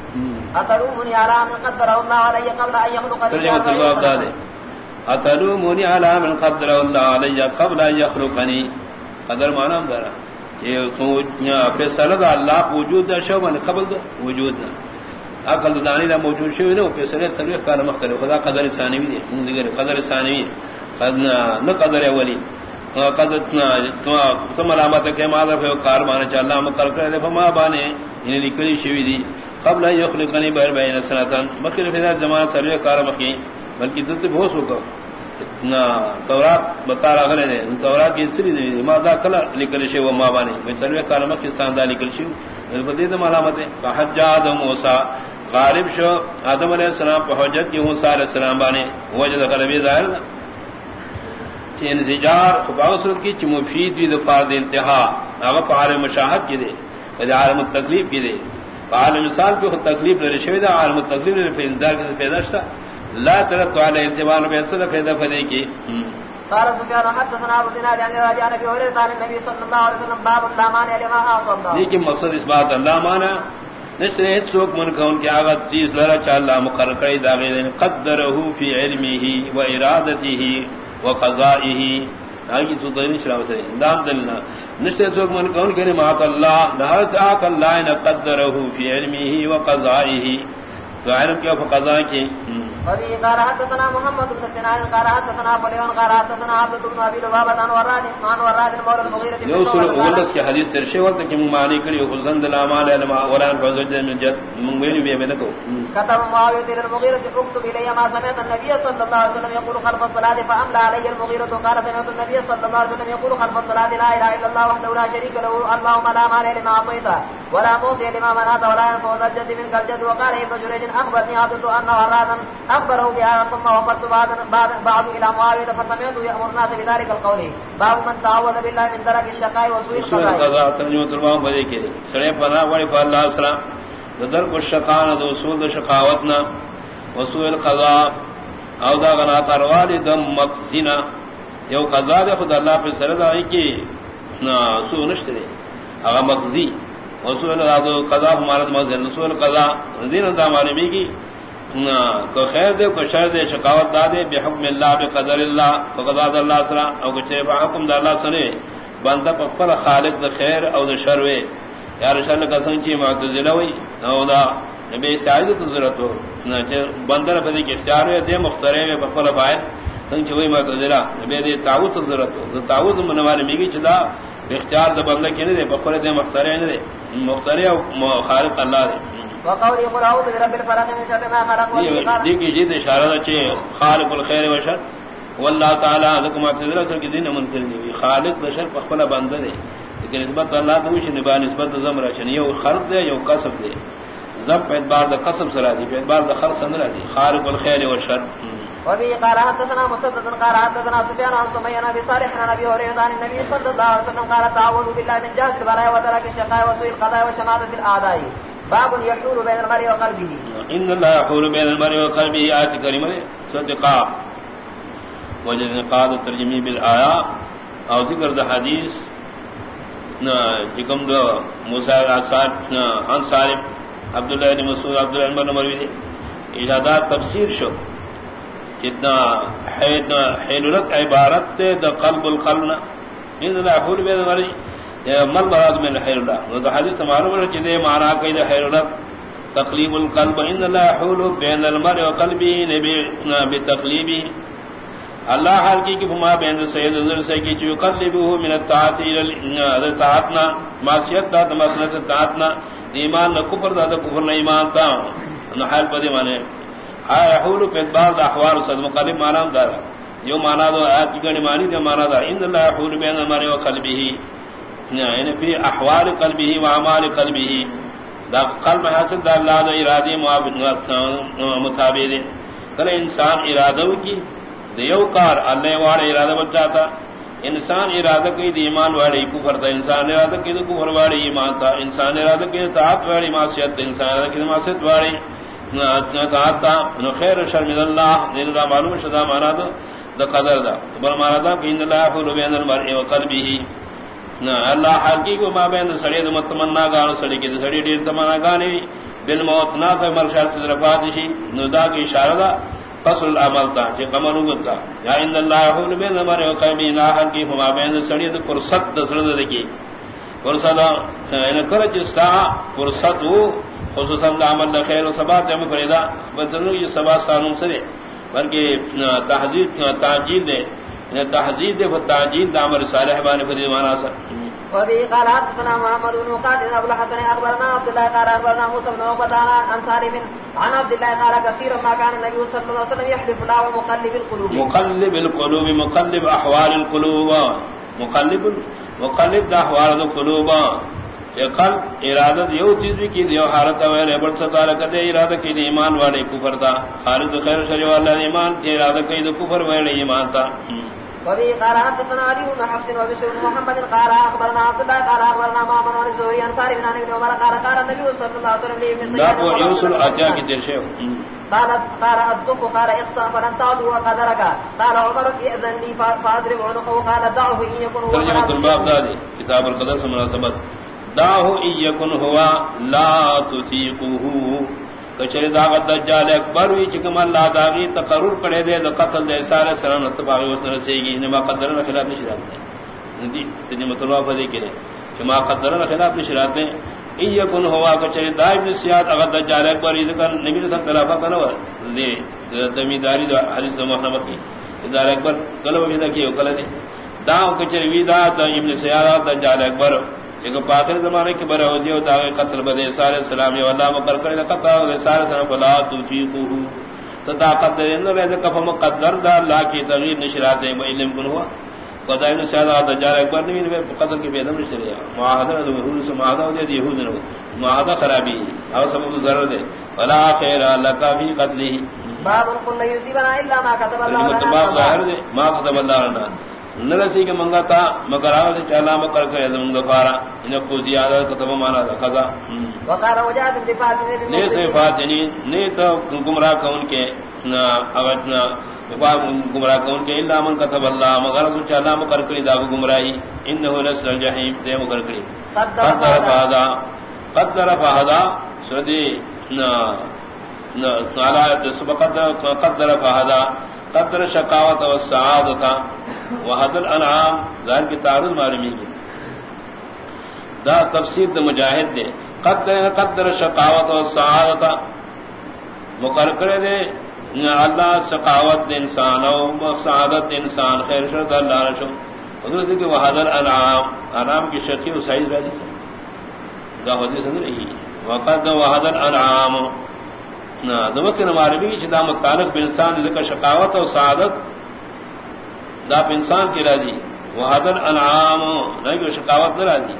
اتلومني على من قدر الله علي قبل ان يخلق ترجمه الباب ده اتلومني من قدر الله علي قبل ان يخلقني؟ قدر معنی درا یہ فیصلہ اللہ وجود دا شو من قبل دا وجود دا عقل دانی دا موجود شو نو فیصلہ سروی کار مختلف خدا قدر ثانوی دی من دیگر قدر ثانوی قد نہ قدر اولی. قد تم علامت کہ ما رفع کار مان چ اللہ مقر کرے فما بانے. یہ لکھنی شوی دی. قبل یخلقنی بہر بین سنتن مکر فی زمان سروی کار مکی بلکہ دت بہت سو تورات بتا رہا ہے تورات کی سری ما دا کلا شی و ما بانی میں دا شی بدید علامت ہے۔ موسی، غالب شو، آدم علیہ السلام پہ حجت کی موسی علیہ السلام بانے۔ وجد غلبی ظاہر کہ انزجار یعنی خبا صورت کی چ مفید دی دفار دے انتہا۔ اگر پار مشاہد کی دے عالم التکلیف کی دے۔ عالم مثال کی خود تکلیف لے شوی دا، عالم التکلیف لے پیدا پیدا شتا لا ترد على انتبان بيصل فيدا فديكي قال سفيان حدثنا ابو زناد عن راجع نبي هريره عن النبي صلى الله عليه وسلم باب لا مانع لما اعطى الله. لیکن مقصد اس بات اللہ مانا نشرے سوک من کون کی آغت چیز لرا چا اللہ مقرر کری داغی دین قدره فی علمه و ارادته و قضائه آگی تو تو نشرا وسے دام دلنا نشرے سوک من کون کی نمات اللہ نہت آک اللہ قدره فی علمه و قضائه تو علم کیا فقضا کی۔ وبه قال حدثنا محمد بن سنان قال حدثنا فليون قال حدثنا عبد بن ابي لبابة عن وراد عن وراد مولى المغيرة بن شعبة. ولس کے حدیث ترشے وقت کہ معنی کری خزند الاعمال علما وران فزوج من جد من ویلی بے میں نکو. كتب معاوية الى المغيرة اكتب الي ما سمعت النبي صلى الله عليه وسلم يقول خلف الصلاة فاملى علي المغيرة قال سمعت النبي صلى الله عليه وسلم يقول خلف الصلاة لا اله الا الله وحده لا شريك له اللهم لا مانع لما اعطيت ولا موضع لما منعت ولا ينفع ذا الجد منك الجد. وقال ابن جريج اخبرني عبد ان ورادا اخبره ثم وفدت بعد بعد بعد الى معاويه فسمعت يامر الناس بذلك القول. باب من تعوذ بالله من درك الشقاء وسوء القضاء. ترجمه ترجمه بده کې سره پنا وړي په الله سره در کو شقان د اصول شقاوتنا وسوء القضاء او دا غنا تروال دم مقصنا یو قضا ده خدای الله پر سره دای کی نا سو نشته هغه مقضی وصول قضا ہمارت مزل رسول قضا دین دا معلومی کی کو خیر دے کو شر دے شقاوت دا دے بحکم اللہ بقدر اللہ فقضا اللہ سرا، او کو چے حکم دا اللہ سنے بندہ پر خالق دا خیر او دا شر وے۔ یار شر کا سنچی معتزلہ وئی او دا نبی سعید تو ضرورت ہو۔ بندر کدی کے اختیار ہے دے مخترے میں بخلا باہر۔ سنچ وئی معتزلہ، نبی دے تعوت تو ضرورت ہو۔ تعوت منوار میگی چدا اختیار دا بندہ کنے دے بخلا دے مخترے نے دے۔ مخترے او خالق اللہ دے۔ وقول يقول اعوذ برب الفلق من شر ما خلق دیکھیے جی اشارہ چے خالق الخير و شر والله تعالی لكم اعتذر سر کی دین منکر نہیں خالق بشر پخلا بندہ دے لیکن نسبت اللہ تو وش نبا نسبت زمرہ چن یہ خلق دے یہ قسم دے۔ زب اعتبار دا قسم سرا دی اعتبار دا خلق سن دی خالق الخير و شر۔ وبه قال حدثنا مسدد قال حدثنا سفيان عن سمية بن صالح عن ابي هريره عن النبي صلى الله عليه وسلم قال تعوذوا بالله من جهل البلاء وترك الشقاء وسوء القضاء وشماتة الاعداء باب يحول بين المرء وقلبه ان الله يحول بين المرء وقلبه آيات كريمه صدقاء وجد قاد ترجمه بالايات او ذکر دا حدیث نہ جکم دو موسی الاساد نہ ان صالح عبداللہ بن مسعود عبداللہ بن مروی اجازات تفسیر شو؟ کتنا حید حیلت عبارت تے دا قلب القلب ان لا يحول بين المرء یعنی مل مراد من خیر اللہ. وہ حدیث معلوم ہے کہ یہ معنی کہ یہ خیر اللہ. تقلیب القلب، ان لا يحول بين المرء وقلبه نبي بتقلیبه اللہ حال کی کہ ہما بین سید نظر سے کہ جو قلبه من الطاعت الى الطاعتنا معصیت دا مسئلہ طاعتنا. ایمان نہ کفر دا کفر نہ ایمان تا نہ حال پدی مانے ہا يحول في بعض احوال صد مقلب معنی دار جو معنی دو آیات کی معنی دے معنی دا. ان لا يحول بين المرء وقلبه یعنی فی احوال قلبه و اعمال قلبه. دا قلب حاصل دا اللہ دا ارادی مطابق کل انسان ارادہ کی دیو کار اللہ والا ارادہ بچاتا انسان ارادہ کی دی ایمان والی کفر تھا انسان ارادہ کی دی کفر والی ایمان تھا انسان ارادہ کی دی طاعت والی معصیت تھا انسان ارادہ کی دی معصیت والی طاعت تھا خیر شرم اللہ دین دا معلوم شدہ مانا دا دا قدر دا بل مانا دا کہ ان اللہ حلو بین المرء و قلبه. نہ اللہ حقی کو ما بین سڑی د متمنا گان سڑی کی سڑی ڈیر تمنا گانی بل موت نہ تھا مرشد سے رفات شی، نو دا کی اشارہ دا، فصل العمل تا کہ قمر وگت دا۔ یا ان اللہ حول بین مر و قومی لا حقی ما بین سڑی د فرصت دسرد دکی۔ فرصت ان کرج استا فرصت وہ خصوصا عمل خیر و ثبات ہم فریدا بدلو یہ ثبات قانون سے بلکہ تحذیر تعجیل دے۔ تحذير دے فتعجيل دامر صالح بان فريد وانا سر وبه قال حدثنا محمد بن ابو الحسن اخبرنا عبد الله قال اخبرنا موسى بن عن عبد الله قال كثيرا ما كان النبي صلى الله عليه وسلم يحلف لا ومقلب القلوب. مقلب القلوب مقلب احوال القلوب. مقلب مقلب احوال القلوب. قلب ارادت یو چیز کی دیو حالت ہے بڑھ ستا رکھتے ارادہ کی ایمان والے کفر تھا خالد خیر شریع والا ایمان کی ارادہ کی کفر والے ایمان تھا وبه قال حدثنا علي بن حفص وبشر بن محمد قال اخبرنا عبد الله قال اخبرنا مامن عن الزهري عن سالم بن ابي عمر قال قال النبي صلى الله عليه وسلم لابن لا يوصل اجا کی ترشے قال قال الدق قال اقصى فلن تعدوا قدرك قال عمر اذن لي فاضرب عنقه. قال دعه ان يكون هو الباب دادي. كتاب القدر سے مناسبت. دعه ان يكون هو لا تطيقه کچری داغت دجال اکبر وی چکم اللہ داغی تقرر کرے دے دا قتل دے سارے سران اتباغی وسن رسے گی انما قدرنا خلاف نشرات دے۔ ندی تنی مطلوع فدی کرے چما قدرنا خلاف نشرات دے۔ این یکن ہوا کچری دا ابن سیاد اغت دجال اکبر یہ ذکر نبی رسل تلافہ کنوا دے تمیداری دا حدیث دا محنمت کی۔ دجال اکبر کلو بیدہ کی وکل دے۔ دا کچری وی دا ابن سیاد دجال اکبر ایک پاکر زمانے کے برا ہو دیو داغے قتل بدے سارے سلام یا اللہ مقر کرے قطع دے سارے سلام بلا توفیقہ تو طاقت دے ان رہے کف مقدر دا اللہ کی تغیر نشرات دے علم کن ہوا۔ خدا نے شاید آدھا جارے اکبر نہیں میں قتل کی بیدم نشر دیا معاہدہ دے یہود سے معاہدہ ہو دیا یہود نے معاہدہ خرابی او سبب ضرر دے۔ ولا خیر لک فی قتلہ۔ باب قل یصيبنا الا ما كتب الله لنا ما كتب الله لنا۔ نرسی کے منگا تھا مگر آوے چالا مکر کرے دفارا انہیں خوزی آدھا کتب مانا دا قضا سے تو گمراہ کون کے؟ اغتنا گمراہ کون کے؟ اللہ من کتب اللہ مگر چالا مکر دا گمراہی۔ انہو لسل الجحیم دے مکر کری قدر فہدا سردی قدر فہدا قدر شقاوت و سعادت۔ وحد الانعام، ظاہر کی تعرض معلومی کی دا تفسیر دا مجاہد دے۔ قدر قدر شقاوت و سعادت۔ مقرر کرے دے۔ اللہ شقاوت انسان او سعادت انسان۔ خیر شرط اللہ رشو حضرت کہ وحد الانعام۔ انعام کی شقی و سعید راجی سے۔ دا حدیث نہیں وقد وحد الانعام۔ نا دمت ہمارے بھی چدا متعلق بانسان ذکر شقاوت اور سعادت۔ دا انسان کی راضی. وہ وحد الانعام نہیں کہ شقاوت نہ راضی.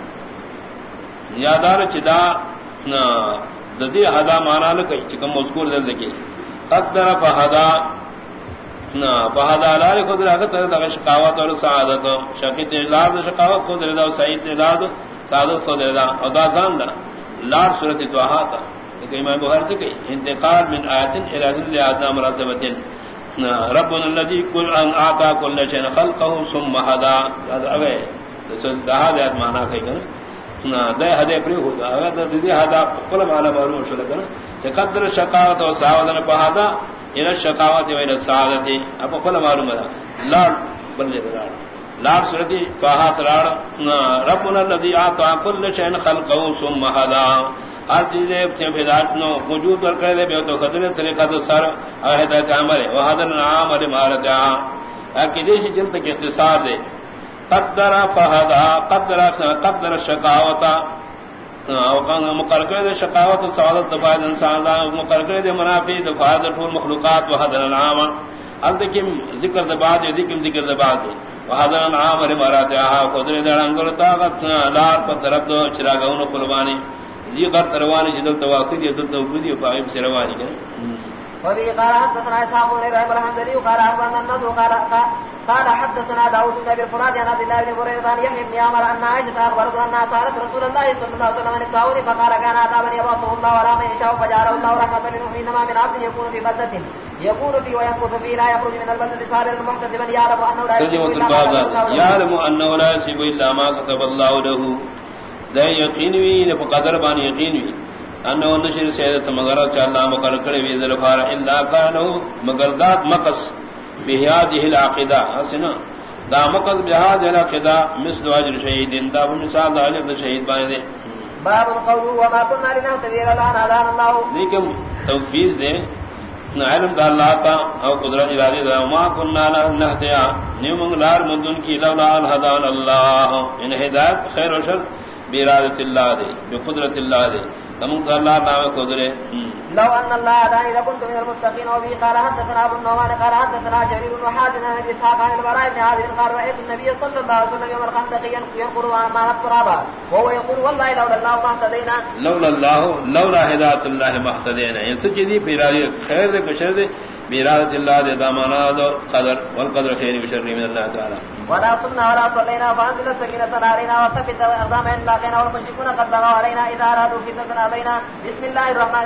یادار چدا ددی ہدا مانا نہ کہیں کہ کم مذکور دل دکے قدر فہدا نا فہدا لال خود رہا تر شقاوت اور سعادت. شقی تجلاد شقاوت خود رہا سعید تجلاد سعادت خود رہا اور دا زان دا، لار صورت توحا تھا امام بخاری سے کہ انتقال من آیت الى ذل آدم مرتبت ربنا الذي كل ان اعطى كل شيء خلقه ثم هدى. هذا اوے هذا ایت معنی کہ نا؟ دے ہدے پری ہو اگر دی ہدا کل معنی معلوم شو لگا کہ قدر شقاوت و سعادت پہ پہادا ان الشقاوت و السعادت اب کل معلوم ہے. لا بن جے لار سرتی فاہات راڑ ربنا الذي اعطى كل شيء خلقه ثم هدى. ہر چیز نو موجود کر کرے بے تو خطرے طریقہ تو سر ہدایت عمل ہے۔ وہ حضر نام علی مارتا کہ دیش جلد کے اختصار دے۔ قدر فہدا قدر قدر شقاوتا ہاں، مقرر دے شقاوت سعادت دفاعد انسان دا، مقرر دے منافی دفاعد طول مخلوقات۔ و حضر نام الدکم ذکر دباد ذکر ذکر دباد وحضر نام علی مارتا خدر دے رنگر طاقت ہاں، لار پر طرف دو چراغون قربانی۔ یہ غرط روانی جدل تواقید یا دل توقیدی و فائب سے روانی کریں وبه قال حدثنا اسحاق بن ابراهيم الحمدلي وقال اخبرنا النضر قال قال حدثنا داود بن ابي الفرات عن عبد الله بن بريده عن يحيى بن عمر ان عائشه اخبرته انها سالت رسول الله صلى الله عليه وسلم عن الطاعون فقال كان عذابا يبعثه الله على من يشاء فجعله الله رحمه للمؤمنين ما من عبد يكون في بلده يكون فيه ويمكث فيه لا يخرج من البلده صابرا محتسبا يعلم انه لا يصيب يعلم انه لا يصيب الا ما كتب الله له. دے یقینوی نے قدر بان یقینوی انه نشر سیدت مگر چ اللہ مقرر کرے وی ذل فار الا کانو مگر ذات مقص بهذه العقیدہ اسنا دا مقص بهذه العقیدہ مثل اجر شہید. دا مثال اجر شہید بانے دے. باب القول وما كنا لنهتدي لولا ان هدانا الله. لیکن توفیق دے علم دا اللہ تا او قدرت ارادی دا. ما كنا لنهتدي نیمن لار مندن کی لولا ان هدانا الله. ان ہدایت خیر و شر بیرادت اللہ دے بقدرت اللہ دے۔ تمام اللہ نام قدرے لو ان الله هداني لكنت من المتقين وبه قال حدثنا ابو النعمان قال حدثنا جرير بن حازم عن ابي اسحاق عن البراء بن عازب قال رايت النبي صلى الله عليه وسلم يوم الخندق ينقر مع التراب وهو يقول والله لولا الله ما اهتدينا. لولا الله لولا هدايه الله ما اهتدينا ان سجدي بيرادي خير دے بشر دے بیرادت اللہ دے دامانا دو قدر والقدر خیر بشر من اللہ تعالی۔ ولا صمنا ولا صلينا فانزل السكينة علينا وثبت أقدامنا إن لاقينا والمشركون قد بغوا علينا إذا أرادوا فتنة بينا. بسم الله الرحمن